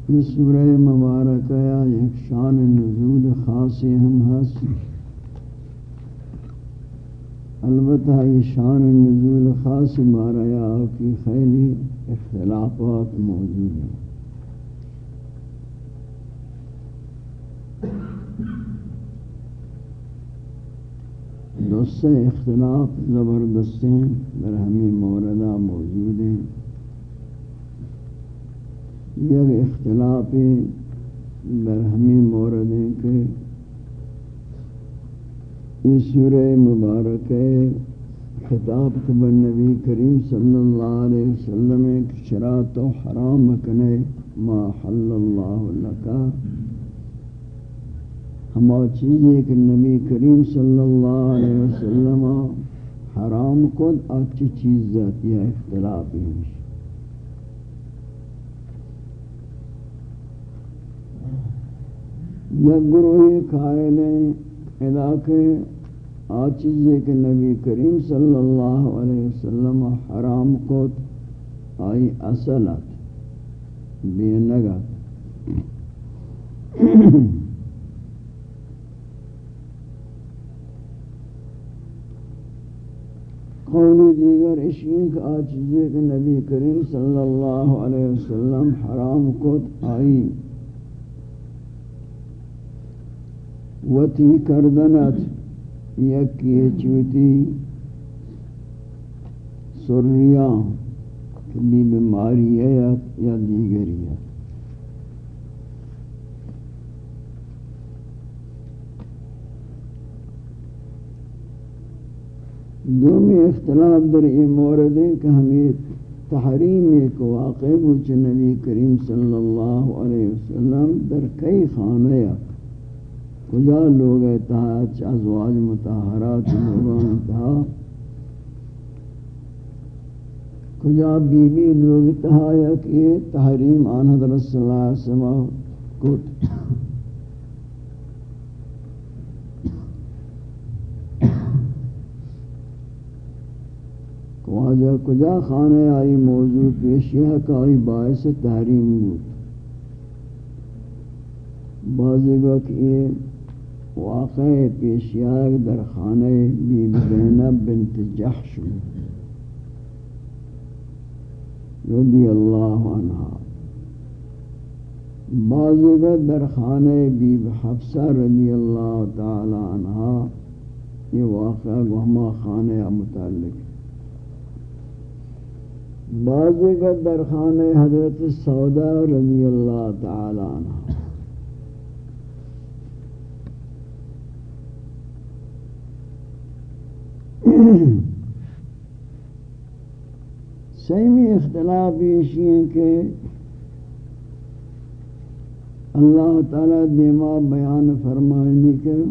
یہ سورہ مبارکہ ایک شان نزول خاصی ہم ہس۔ البتہ یہ شان نزول خاص ماریا کی خیلی اختلافات موجود ہیں۔ دوست اختلاف زبردستیں در ہمیں موردہ موجود ہیں۔ یہ اختلاف در ہمیں مورد ہیں کہ یہ سورہ مبارک خطاب کبر نبی کریم صلی اللہ علیہ وسلم شرات و حرام کنے ما حل اللہ لکا۔ ہما چیزیں کہ نبی کریم صلی اللہ علیہ وسلم حرام کن اچھی چیز ذاتی ہے، اختلاف ہمشی یک گروہ قائل علاقے آ چیزیں کہ نبی کریم صلی اللہ علیہ وسلم حرام کو آئی اصلت، بے نگت۔ قولی دیگر اشین کا آچیزے کہ نبی کریم صلی اللہ علیہ وسلم حرام کت آئی۔ وتی کردنت یکی چوتی سریاں کبھی بیماری ہے یا دیگری ہے دومی اختلاف در این مورد ہے کہ ہمیں تحریم ایک واقع بوچ نبی کریم صلی اللہ علیہ وسلم در کئی خانہ کجا لوگ اتحاد، ازواج متحرات لوگان اتحاد؟ کجا بی بی لوگ اتحاد کہ تحریم آن حضرت صلی اللہ علیہ وسلم کت واجہ کجا خانہ آئی موضوع پیشیہ کا آئی باعث تحریم بود۔ بعضی وقت یہ واقع پیشیہ در خانہ بی زینب بنت جحش رضی اللہ عنہ بعضی وقت در خانہ بی حفصہ رضی اللہ تعالی عنہ یہ واقعہ گہما خانہ متعلق۔ ہے بعضی کا درخان حضرت سودا رضی اللہ تعالی عنہ۔ سیمی اختلاف یہ ہیں کہ اللہ تعالی دیما بیان فرمائنی کہ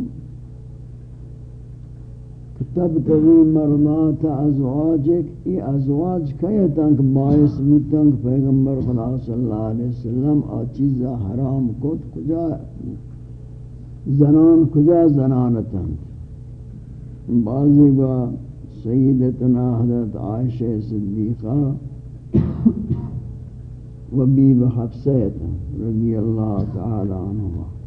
تب تبی مرضات ازواجک، ای ازواج کہتاں کہ باعث بودتاں کہ پیغمبر خدا صلی اللہ علیہ وسلم آ چیزا حرام کت، کجا زنان، کجا زنانتاں بعضی با سیدتنا حضرت عائشہ صدیقہ و بیب حفصیت رضی اللہ تعالی عنہ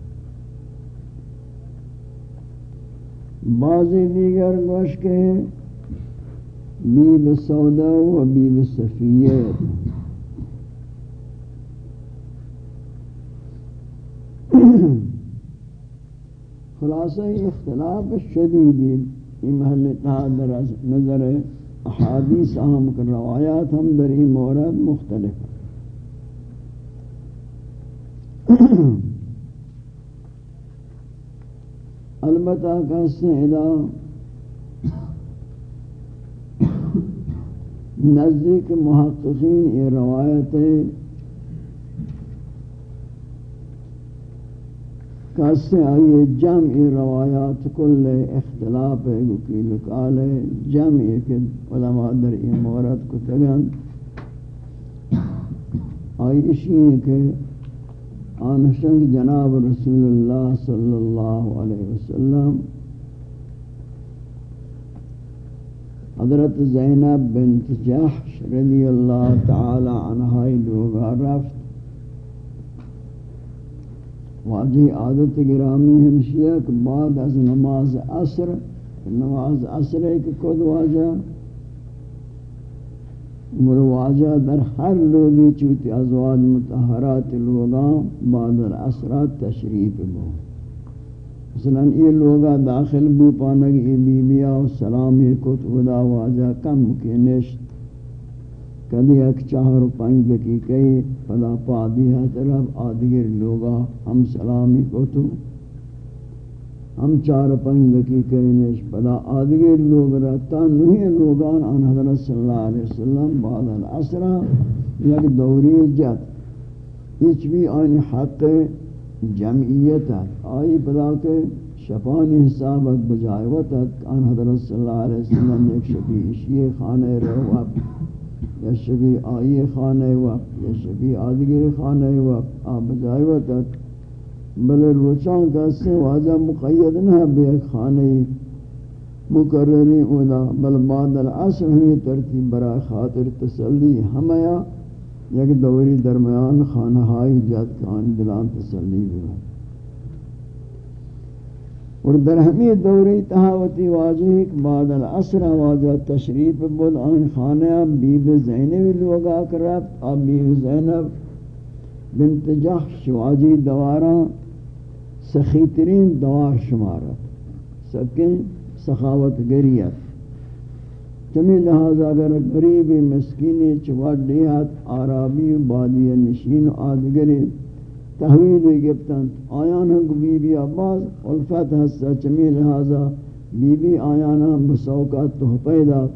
بعضی دیگر گوش کے بیب سودا و بیب صفیت خلاصہ اختلاف شدیدی یہ محل در نظر احادیث اہم کر روایات ہم در این مورد مختلف البتہ کہتے ہیں ادا نزدیک محققین یہ روایت ہے کسی آئی جمع روایات کل اختلاف ہے کی لکال ہے، جمع کہ علماء در این مورد کو تگن۔ آئی اسی ہے کہ آنشنگ جناب رسول اللہ صلی اللہ علیہ وسلم، حضرت زینب بنت جحش رضی اللہ تعالی عنہائی لوگا رفت۔ واجی عادت گرامی ہمشیہ کہ بعد از نماز عصر نماز عصر ہے کہ خود واجہ۔ مر واجہ در ہر لوگی چوتی ازواج متحرات لوگاں بعد العصرات تشریف بو۔ مثلا یہ لوگا داخل بو پانک یہ بی بیا و سلامی کت خدا واجہ کم کے نشت۔ کدی ایک چہر و پنج دقیقے پدا پا دیا طرف آدگر لوگا ہم سلامی کو ہم چار پنج دقیقے نیش پدا آدگر لوگ رہتا نہیں لوگان، آن حضرت صلی اللہ علیہ وسلم بعد العصرہ یک دوری جت ایچ بھی آنی حق جمعیت ہے۔ آئی پدا کے شفانی حسابت بجائے تک آن حضرت صلی اللہ علیہ وسلم ایک شبی اشیئے خانے رہو یا شبی آئی خانہ وقت یا شبی آدگر خانہ وقت آپ بجائے وقت بلے روچان کا سے واجہ مقید نہ بے خانہ مقرری اولا، بل بعد العصر ہمیں ترتیب برا خاطر تسلی ہمیا یک دوری درمیان خانہ ہائی جات کان دلان تسلی بھی اور در ہمی دوری تہاوتی واجہ بعد العصر واجہ تشریف بود، آن خانہ بیب زینب لوگا کرب آب بیب زینب بنت جحش واجی دوارا سخیترین دوار شمارت سکیں سخاوت گریت چمی لہذا اگر غریبی مسکینی چوٹ دیات آرابی بادی نشین آدگری تحویل گفتن آیان ہم کو بی بی عباس، الفت حسا چمی لہذا بی بی آیان ہم بسوکات تحفہ دا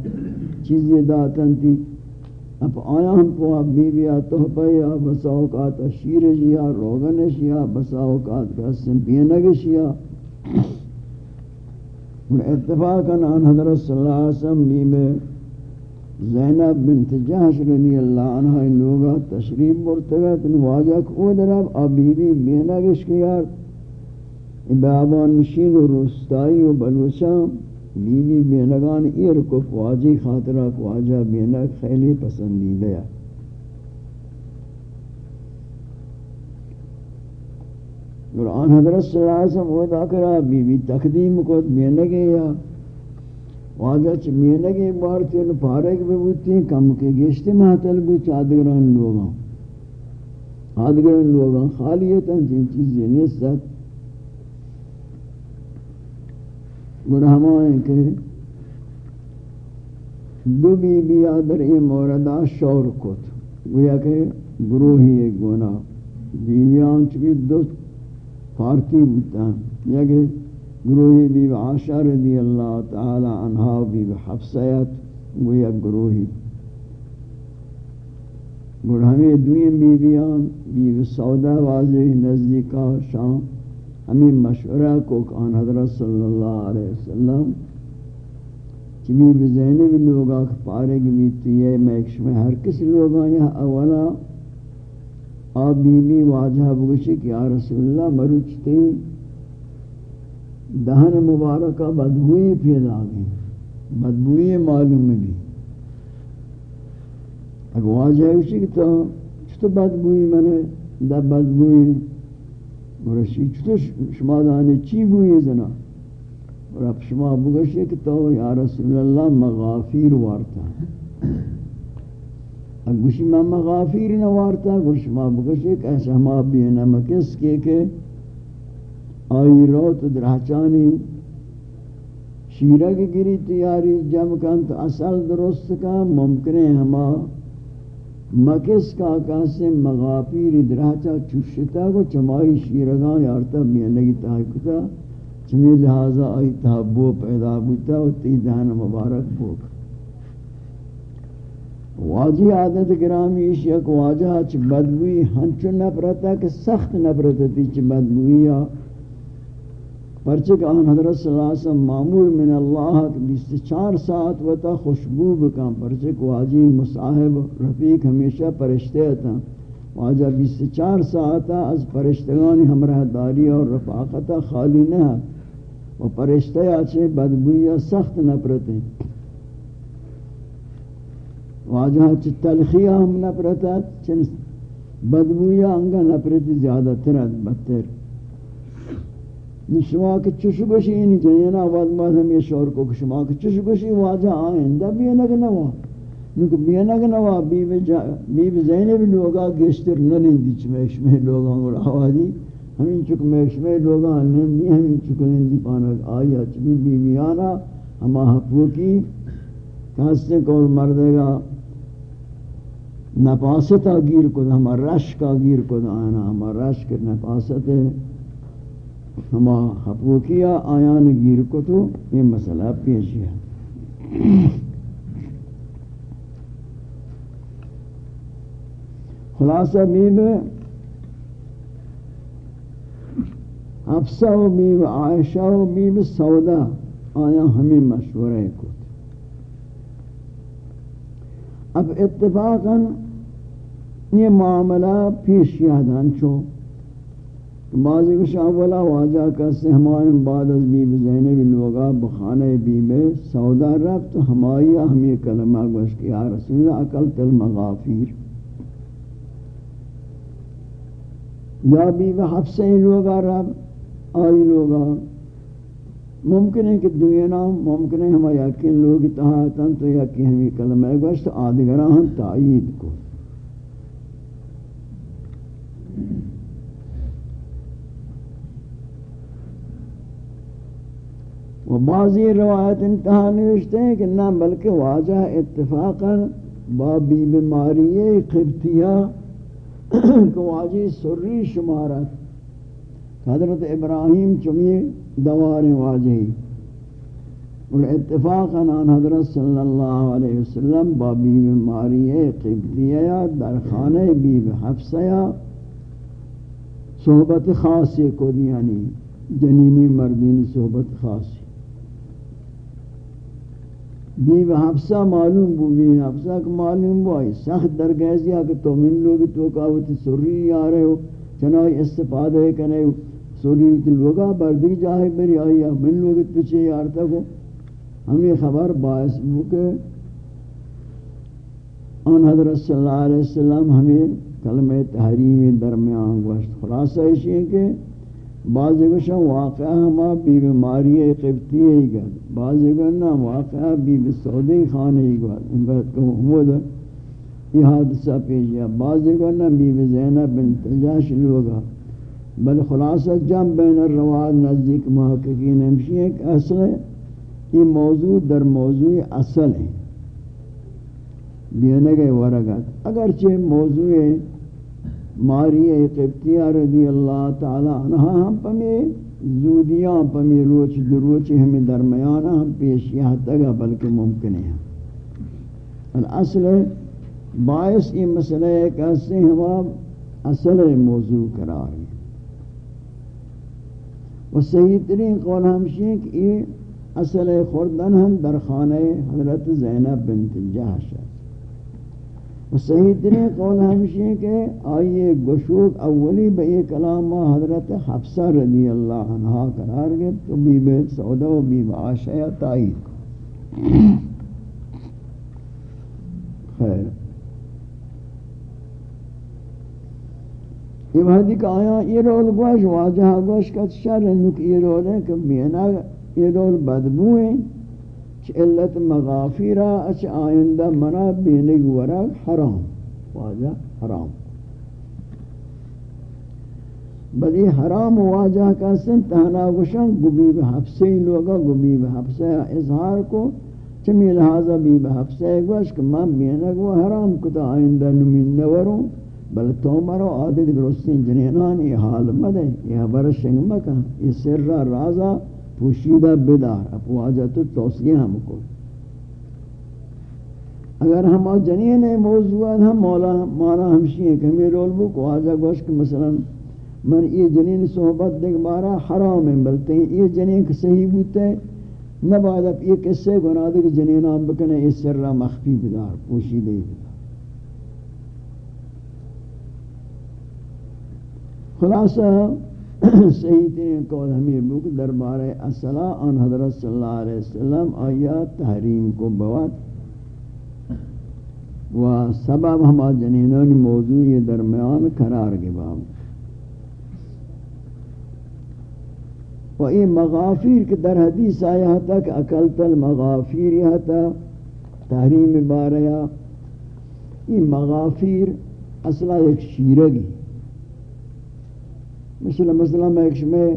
چیزی داتن تھی اب آیا ہم کو بی بی تحفہ یا بسوکات شیر جیا روغن شیا بسوکات کا سنپینگ شیا اتفاقا ان حضرت صلی اللہ علیہ وسلم بی بی زینب بنت جہش رضی اللہ عنہ لوگا تشریف برتگت نواجہ کو درب ابیبی بینا گش کیار بابان نشین و روستائی و بلوچاں بی بی بینگان ایر کو فواجی خاطرہ فواجہ بینگ خیلی پسندیدہ ہے۔ قرآن حضرت صلی اللہ علیہ وسلم وہ دا کرا بی بی تقدیم کو بینگے یا واجہ چھ مینگی بار تین پارک ببوتی کم کے گشت محتل بھی چادگران لوگاں۔ آدگران لوگاں خالیتا جن چیزیں نیست گناہ ہمائیں کہ دو بی بی آدر ای موردہ شور کت۔ گویا کہ گروہی ایک گناہ۔ بیویان چکی دو پارتی بوتا یا کہ گروہی بی عاشہ رضی اللہ تعالی عنہ بی حفصیت گویا گروہی۔ گوڑ ہمیں دوئیں بی بیان بی سودہ واضح نزدیکا شام۔ ہمیں مشورہ کو کان حضرت صلی اللہ علیہ وسلم کہ بی بی زینب لوگا پارے گی تیئے میکش میں ہر کسی لوگا یہاں اولا آب بی بی واجہ بگشی کہ یا رسول اللہ مروچتے دہن مبارکہ بدبوئی پیدا گئی، بدبوئی معلوم بھی۔ اگر واجہ ہے اسی کی تو چطور بدبوئی منے دا بدبوئی مرشی چطور شما دانے چی بوئی زنا اور اب شما بگشے کہ تو یا رسول اللہ مغافیر وارتا اب گوشی میں مغافیر نوارتا گوش شما بگشے کہ ایسا ہما بھی نمکس کے کہ آئی روت درہچانی شیرہ کی گری تیاری جم کن تو اصل درست کا ممکن ہے ہما مکس کا کاسے مغافیر درہچا چوشتا کو چمائی شیرگاں یارتا بیانگی تاہی کتا چمی لہذا آئی تحبو پیدا بوتا و تی دہن مبارک بوک۔ واجی عادت گرامی اشیاء واجہ چھ بدبوئی، ہنچو نپرتا کہ سخت نپرتا تی چھ بدبوئی یا پرچک آن حضرت صلی اللہ علیہ وسلم معمول من اللہ بیس چار ساعت وطا خوشبو بکن پرچک واجی مصاحب رفیق ہمیشہ پرشتے تھا۔ واجہ بیس چار ساعت از پرشتگانی ہمراہ داری اور رفاقتا خالی نہ و پرشتے آچے بدبوئی سخت نپرتے واجہ چھ تلخیہ ہم نپرتا چن بدبوئی انگا نپرتی زیادہ ترد بدتر۔ شما کہ چش گوشی نہیں چاہیے نا آواز بعد ہم یہ شور کو شما کہ چش گوشی واجہ آئندہ بھی نہ نہ وا نگ بینگ نوا نوک بینگ نوا بیب زینب لوگا گشتر ننندی چمیش میں اس میں لوگا اور آوازی ہمیں چک میش میں لوگا نندی ہمیں چک نہیں نندی پانک آیا چبی بیویانا ہما حقوقی کہستے کول مردے گا نپاستا گیر کو ہما رش کا گیر کو آنا ہما رش کے نپاستے ہما حقوقیہ آیان گیر کو تو یہ مسئلہ پیش ہے۔ خلاصہ بیب حفصہ و بیب عائشہ و بیب سودا آیا ہمیں مشورہ کو۔ اب اتفاقاً یہ معاملہ پیش یادان چو۔ بعضی کچھ اولا واجہ کا سے ہمارے بعد از بیب زینب لوگا بخانہ بیب سودا رب تو ہمائی ہمیں کلمہ گوش کہ یا رسول اللہ اکل تل مغافیر یا بیب حفظ لوگا رب، آئی لوگا، ممکن ہے کہ دنیا نام، ممکن ہے ہمیں یقین لوگ اتحاتاں تو یقین ہمیں کلمہ گوش تو آدھگرہ ہم تائید کو۔ و بعضی روایت انتہا نوشتے ہیں کہ نہ بلکہ واجہ اتفاقا بابی بیماری قبطیہ کہ واجی سری شمارت حضرت ابراہیم چمی دوار واجہی اور اتفاقا آن حضرت صلی اللہ علیہ وسلم بابی بیماری قبطیہ در خانہ بیب حفظہ صحبت خاصی کو دیانی، جنینی مردینی صحبت خاصی۔ بیو حفصہ معلوم بو بیو حفصہ کو معلوم بو، آئی سخت درگیزیا کہ تو من لوگ تو کہاوتی سری آ رہے ہو چنائی استفادہ ہے کنے سری لوگا بردی جاہے میری آئی من لوگ تچھے یارتا کو؟ ہمیں خبر باعث بو کہ ان حضرت صلی اللہ علیہ وسلم ہمیں کلمہ تحریم درمیان گوشت خلاصہ اسی ہے کہ بعض گوشا واقعہ ہما بی بیماری قبطی ہی گل بعض گوشا واقعہ بی بی سعودی خان ہی گل ان بہت کہ حمود یہ حادثہ پیشیا بعض گوشا بی بی زینب بن تجاش لوگا بل خلاصہ جم بین الرواد نزدیک محققین ہمشی ایک اصل ہے. یہ موضوع در موضوع اصل ہے. بینے گئے ورگت. اگرچہ موضوع ماری قبطیہ رضی اللہ تعالی عنہ ہم پمی زودیاں پمی روچ دروچ ہمیں درمیان ہم پیشیاں تگا بلکہ ممکن ہے۔ الاصل باعث یہ مسئلہ ہے کہ اس سے ہم اصل موضوع قرار ہے و صحیح ترین قول ہمشی ہے کہ یہ اصل خوردن ہم در خانہ حضرت زینب بنت جہش ہے۔ صحیح ترین قول ہمشی کہ آئیے گشوک اولی بئی کلام حضرت حفصہ رضی اللہ عنہ قرار گئے تو بیب سعودہ و بیب عاشیہ تائید خیر۔ یہ وحدی کہ آیا، یہ رول گوش واجہ گوش کا شر نک یہ رول ہے کہ بینا یہ رول بدبو ہیں چھ علت مغافیرہ اچھ آئندہ منا بینگ ورق حرام. واجہ حرام. بدی حرام واجہ کا سن تہنا گوشن گبی بحفظی لوگا گبی بحفظی اظہار کو، چمی لہذا بی بحفظی گوش کہ میں بینگ و حرام کتا آئندہ نمین نوروں بل تو مرو عادت درستی جنینان، یہ حال مدے، یہ برشنگ مکہ، یہ سر رازا پوشیدہ بدار اب واجہ تو توسیہ ہم کو۔ اگر ہم جنین موضوعات ہم مولا مانا ہمشی ہیں کہ ہمیں رول بک واجہ گوشت مثلا من یہ جنین صحبت دیکھ بارا حرام ہے بلتے ہیں یہ جنین کہ صحیح بوتے ہیں نباد اب یہ قصے گناہ دے کہ جنین جنینان بکنے اس سر مخفی بدار، پوشیدہ بدار۔ خلاصہ صحیح ترین قول ہمیں بک دربار اصلاح ان حضرت صلی اللہ علیہ وسلم آیات تحریم کو بوات و سبب ہما جنینان موضوع یہ درمیان قرار کے باب و یہ مغافیر کے در حدیث آیا تھا کہ اکلت المغافیر یہ تھا تحریم باریا یہ مغافیر اصلا ایک شیرگی. مثل مثلا میں ایک میں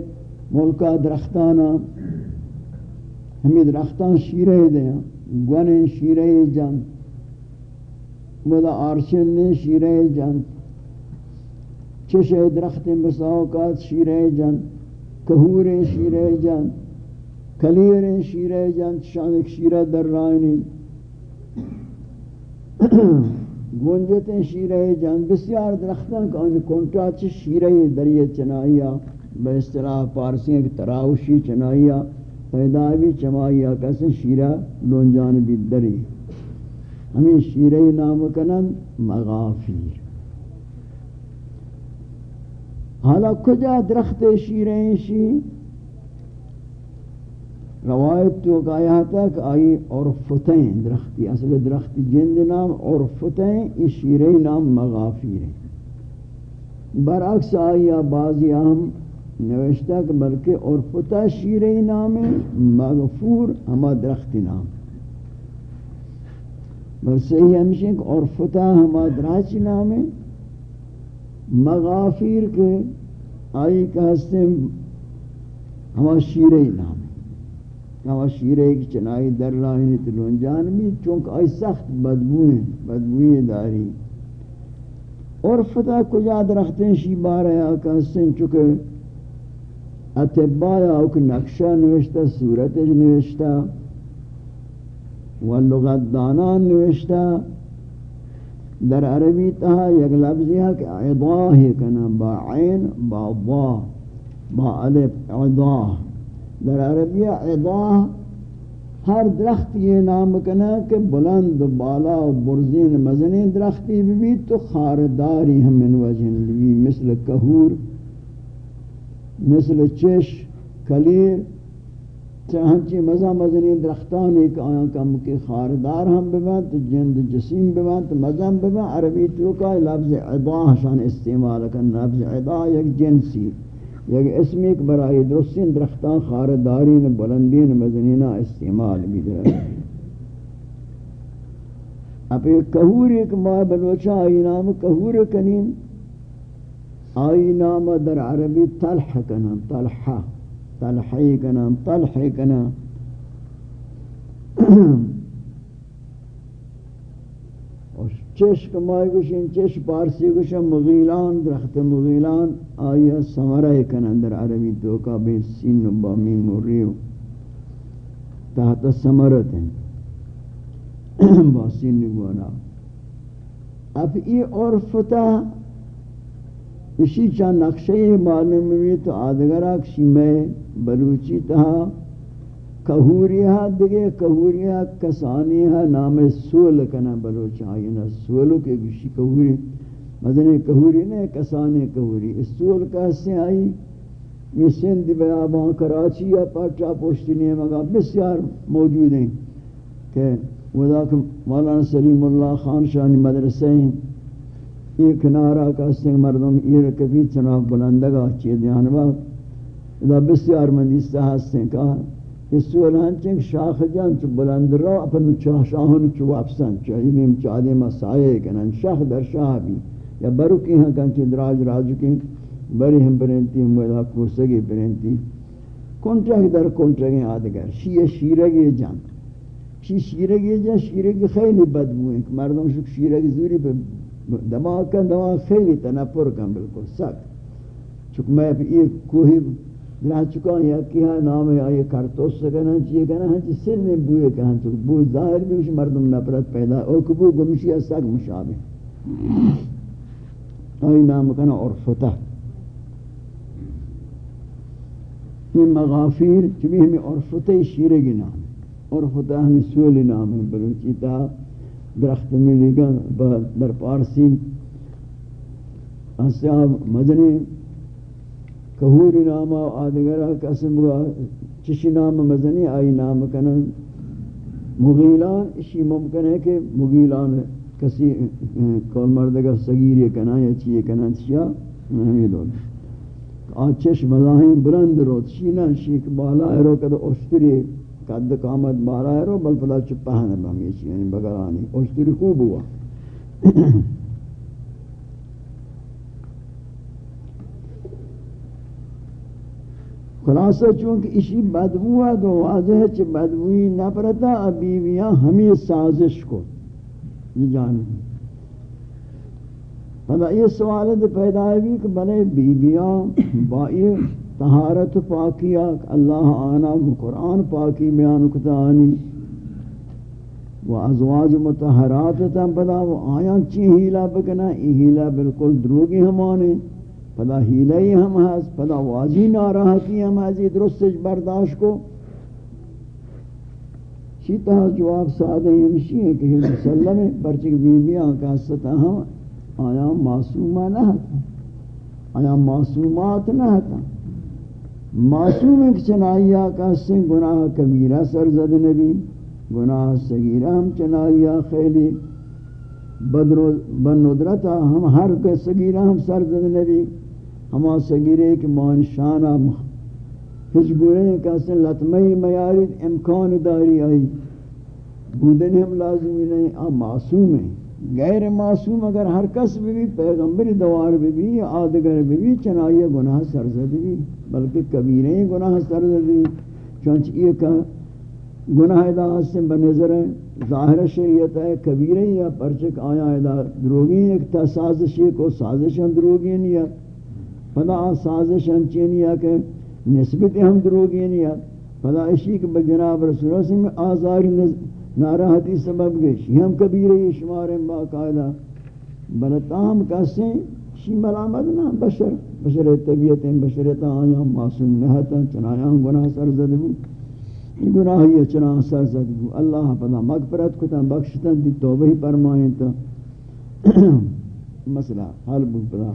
ملکہ درختانا. ہمیں درختان شیرے دیں گونے شیرے جن. بدا آرشن نے شیرے جن. چش درخت بساوکات شیرے جن. کہور شیرے جن. کلیر شیرے جن. شان ایک شیرہ در رائنی گونجتے شیرے جان، بسیار درختان کا ان کونٹا چھ شیرے دریئے چنائیا بے اصطلاح پارسیاں کی تراوشی چنائیا پیدا بھی چمائیا کیسے شیرہ لون جان بھی دری۔ ہمیں شیرے نام کنن مغافیر۔ حالا کجا درخت شیرے شی؟ روایت تو کہا تھا کہ آئی عرفتیں درختی، اصل درختی جند نام عرفتیں اس شیرے نام مغافیر ہیں برعکس آئی بعضی ہم نوشتہ کہ بلکہ عرفتہ شیرے نام مغفور ہما درختی نام۔ بل صحیح ہمشہ کہ عرفتہ ہما درختی نام مغافیر کے آئی کہ ہستے ہما شیرے نام نو شیرے کی چنائی در راہنی تلون جانبی، چونکہ آئی سخت بدبوئیں بدبوئیں داری۔ اور فتح کجا درختیں شی بارے آکا سن چکے۔ اتبایا اوک نقشہ نوشتا، صورت نوشتا۔ و لغت دانان نوشتا۔ در عربی تہا یک لفظی ہے کہ عضاہ کنا، با عین، با ضا با علف عضاہ۔ در عربیہ عضا ہر درخت یہ نام کنا کہ بلند و بالا و برزین مزنی درختی بھی تو خارداری ہم من وجہن بھی مثل کہور، مثل چش، کلیر چاہنچی مزہ مزنی درختان ایک آیا کم کے خاردار ہم ببین تو جند جسیم ببین تو مزہ ببین عربی تو لفظ عضا شان استعمال کرنا لفظ عضا یک جنسی۔ یک اسم ایک برائی درستین درختان، خاردارین، بلندین مزنینہ استعمال بھی در اب ایک کہور ایک ماہ بلوچا، آئی نام کہور کنین. آئی نام در عربی طلح کنن طلحہ. طلحی کنن طلحی کنن چش کمائی گوشن چش پارسی گوشن مغیلان، درخت مغیلان، آیا سمرہ کن در عربی توکا بین سین و بامی موریو. تحت سمرت ہیں۔ با سین گوانا اب ای عرفتا، اسی چاہ نقشہ معلوم ہوئی تو آدگرہ کشی میں، بلوچی تہا کہوریہ دیگے کہوریہ کسانیہ نام سول کنا بلوچ آئینا سولو کے گوشی کہوری مدنی کہوری نے کسانے کہوری۔ اس سول کا سے آئی؟ یہ سندھ بیابان کراچی یا پاچا پوشتی نہیں مگا بسیار موجود ہیں کہ ودا مولانا سلیم اللہ خان شانی مدرسے ہیں۔ یہ کنارہ کا سنگ مردم یہ کبھی چناب بلندگا چی دیانبا ادا بسیار مندی سہستیں کہا اس سوال ہنچنگ شاخ جان چو بلند رو اپن چاہ شاہن چو واپسن چاہی بیم چاہدے ما سائے کنن شاخ در شاہ بھی یا برو کی ہاں کنچی دراج راجو کی بری ہم پرنتی ہم ویدہ کوسگی پرنتی کنٹرک در کنٹرک آدگر شیع شیرگی جان شی شیرگی جان شیرگی خیلی بدبو ہیں مردم شک شیرگی زوری پہ دماغ کن دماغ خیلی تنپر کن بالکل سک چک میں یہ کوہی رہ چکا یا کیا نام ہے یہ کرتوس سکنا چاہیے کہنا ہاں چی سر میں بوئے کہاں چک بوئے ظاہر بھی مردم نفرت پیدا او کبو گمشی سک مشابہ آئی نام کنا عرفتہ یہ مغافیر چبی ہمیں عرفتہ شیرگی نام عرفتہ ہمیں سولی نام ہے بلوچی تا درخت ملی گا در پارسی اصحاب مدنی کہوری نام آدگرہ قسم گا چشی نام مدنی آئی نام کنن۔ مغیلان اسی ممکن ہے کہ مغیلان کسی کول مردگا سگیری کنا یا چیئے کنا تشیا ہمیں دول آچش مزاہیم بلند رو تشینا شیک بالا ہے رو، کدو اشتری قد قامت بالا ہے رو، بل پدا چپا ہے نبا ہمیشی یعنی بگرانی۔ اشتری خوب ہوا۔ خلاصہ چونکہ اسی بدبو ہے تو واضح ہے چھ بدبوئی نہ پرتا ابیویاں ہمیں سازش کو۔ یہ جانیں پدا یہ سوال ہے پیدا ہے کہ بلے بیویاں با یہ طہارت پاکیا اللہ آنا قرآن پاکی بیان کتانی و ازواج متحرات تا پدا وہ آیاں چی ہیلا بکنا، ای ہیلا بالکل دروگی ہمانے پدا ہیلا ہی ہم ہاس پدا واجی ناراحتی ہم ہاسی درستش برداشت کو۔ شیطہ جواب سادہ ہمشی ہے کہ مسلم ہے برچک بیویاں کا ستا ہم آیا معصومہ نہ تھا آیا معصومات نہ تھا معصوم ایک چنائیہ کا سن گناہ کبیرہ سرزد نبی۔ گناہ سگیرہ ہم چنائیہ خیلی۔ بن ندرتا ہم ہر کے سگیرہ ہم سرزد نبی۔ ہما سگیرے کی مانشانہ حجبورے کا سن لطمئی میارید امکان داری آئی۔ بودن ہم لازمی نہیں آم معصوم ہیں۔ غیر معصوم اگر ہر کس بھی بھی پیغمبر دوار بھی بھی آدگر بھی بھی چنائیہ گناہ سرزد بھی بلکہ کبیریں گناہ سرزد بھی چونچہ یہ کہ گناہ دا سے بنظر ظاہر شریعت ہے کبیریں یا پرچک آیا ادا دروگی ایک تا سازشی کو سازشن دروگی نہیں پدا سازشن چینی ہے کہ نسبت ہم دروگی نہیں ہے۔ پدا اشی کہ بجناب رسول اللہ سے میں آزاری ناراحتی سبب گئے شی ہم کبیرے شمار باقاعدہ۔ بلتام کسیں شی ملامت نہ بشر بشر طبیعتیں بشرتا آیا معصوم نہتا چنایاں گناہ سرزد بو۔ گناہ یہ چناہ سرزد بو۔ اللہ پدا مغفرت کتا، بخشتا دی توبہ ہی فرمائیں تا۔ مسئلہ حل بو۔ پدا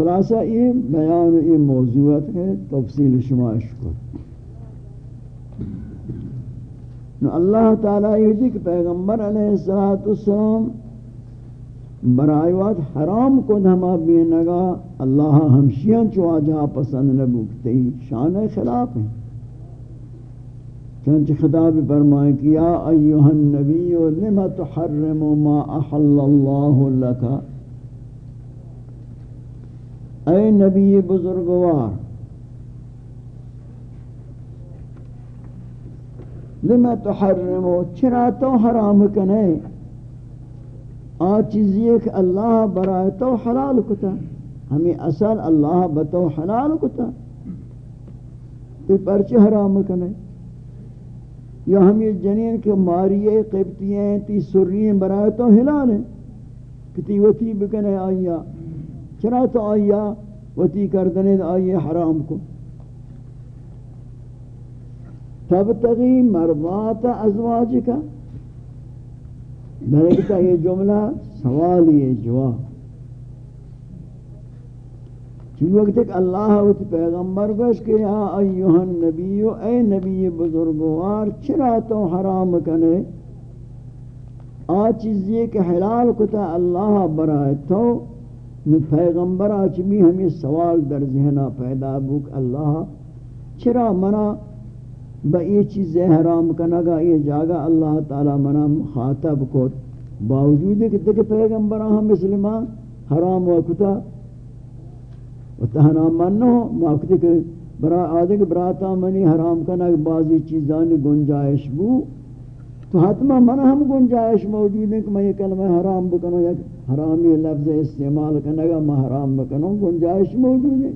خلاصہ یہ بیان یہ موضوعات ہے تفصیل شما شکر نو اللہ تعالیٰ یہ دی کہ پیغمبر علیہ السلام برائے وقت حرام کو دھما بینگا اللہ ہمشیاں چو آجا پسند نبوکتے شان خلاف ہیں۔ چونچہ خطاب فرمائے کہ یا ایوہ النبی لما تحرم ما احل اللہ لکا؟ اے نبی بزرگوار، لما تحرمو چرا تو حرام کنے؟ آ چیزی ایک اللہ برائے تو حلال کتا، ہمیں اصل اللہ بتو حلال کتا۔ تی پرچے حرام کنے؟ یا ہمیں جنین کے ماریے قبطییں تی سرین برائے تو حلال ہیں۔ کہ تی وطی بکنے آئیا چرا تو آئیا وطی کردنے آئیے حرام کو۔ تبتغی مرضات ازواج کا میں کا یہ جملہ سوال یہ جواب۔ چون وقت ایک اللہ و پیغمبر گوش کہ یا ایوہ النبی اے نبی بزرگوار، چرا تو حرام کنے؟ آ چیزی کہ حلال کتا اللہ برائے تو نو پیغمبر آچ بھی ہمیں سوال در ذہنہ پیدا بک اللہ، چرا منا با یہ چیزیں حرام کنگا یہ جاگا اللہ تعالی منا مخاطب کو باوجود کہ تک پیغمبر ہم مسلمان حرام وقتا و تہنا منو موقتی کہ برا آدھے براتا منی حرام کنگ بعضی چیزانی گنجائش بو۔ تو حتما من ہم گنجائش موجود ہے کہ میں یہ کلمہ حرام بکنوں، یا حرامی لفظ استعمال کرنے گا میں حرام بکنوں، گنجائش موجود ہے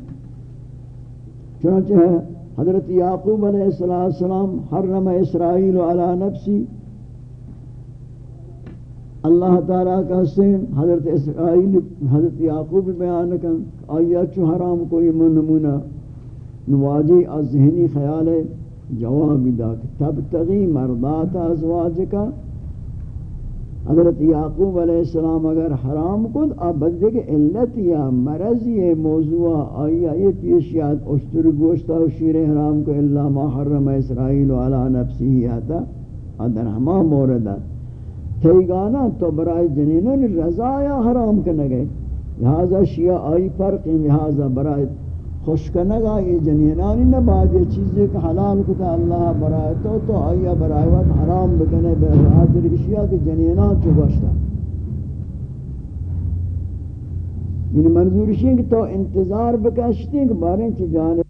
چنانچہ حضرت یعقوب علیہ السلام، حرم اسرائیل علی نفسی۔ اللہ تعالیٰ کا حسین، حضرت اسرائیل، حضرت یعقوب بیان کن آیا چو حرام کوئی من نمونہ، نواجی از ذہنی خیال ہے۔ جواب دا کہ تب تغی مردات ازواج کا حضرت یعقوب علیہ السلام اگر حرام کن، اب بدے کہ علت یا مرض یہ موضوع آیا یہ پیشیات اشتر گوشتا و شیر حرام کو اللہ ما حرم اسرائیل و علی نفسی ہی آتا ادر ہما موردہ تیگانا تو برای جنینن رضا یا حرام کنگے لہذا شیعہ آئی فرق لہذا برای خوشکنگا، یہ جنینانی نہ بعد یہ چیزیں کہ حلال کتا اللہ برائے تو تو آیا برائے وقت حرام بکنے بے حاضر اشیاء کہ جنینان چو گوشتا۔ یعنی منظور ہے کہ تو انتظار بکشتی ہیں کہ بارن چی جانے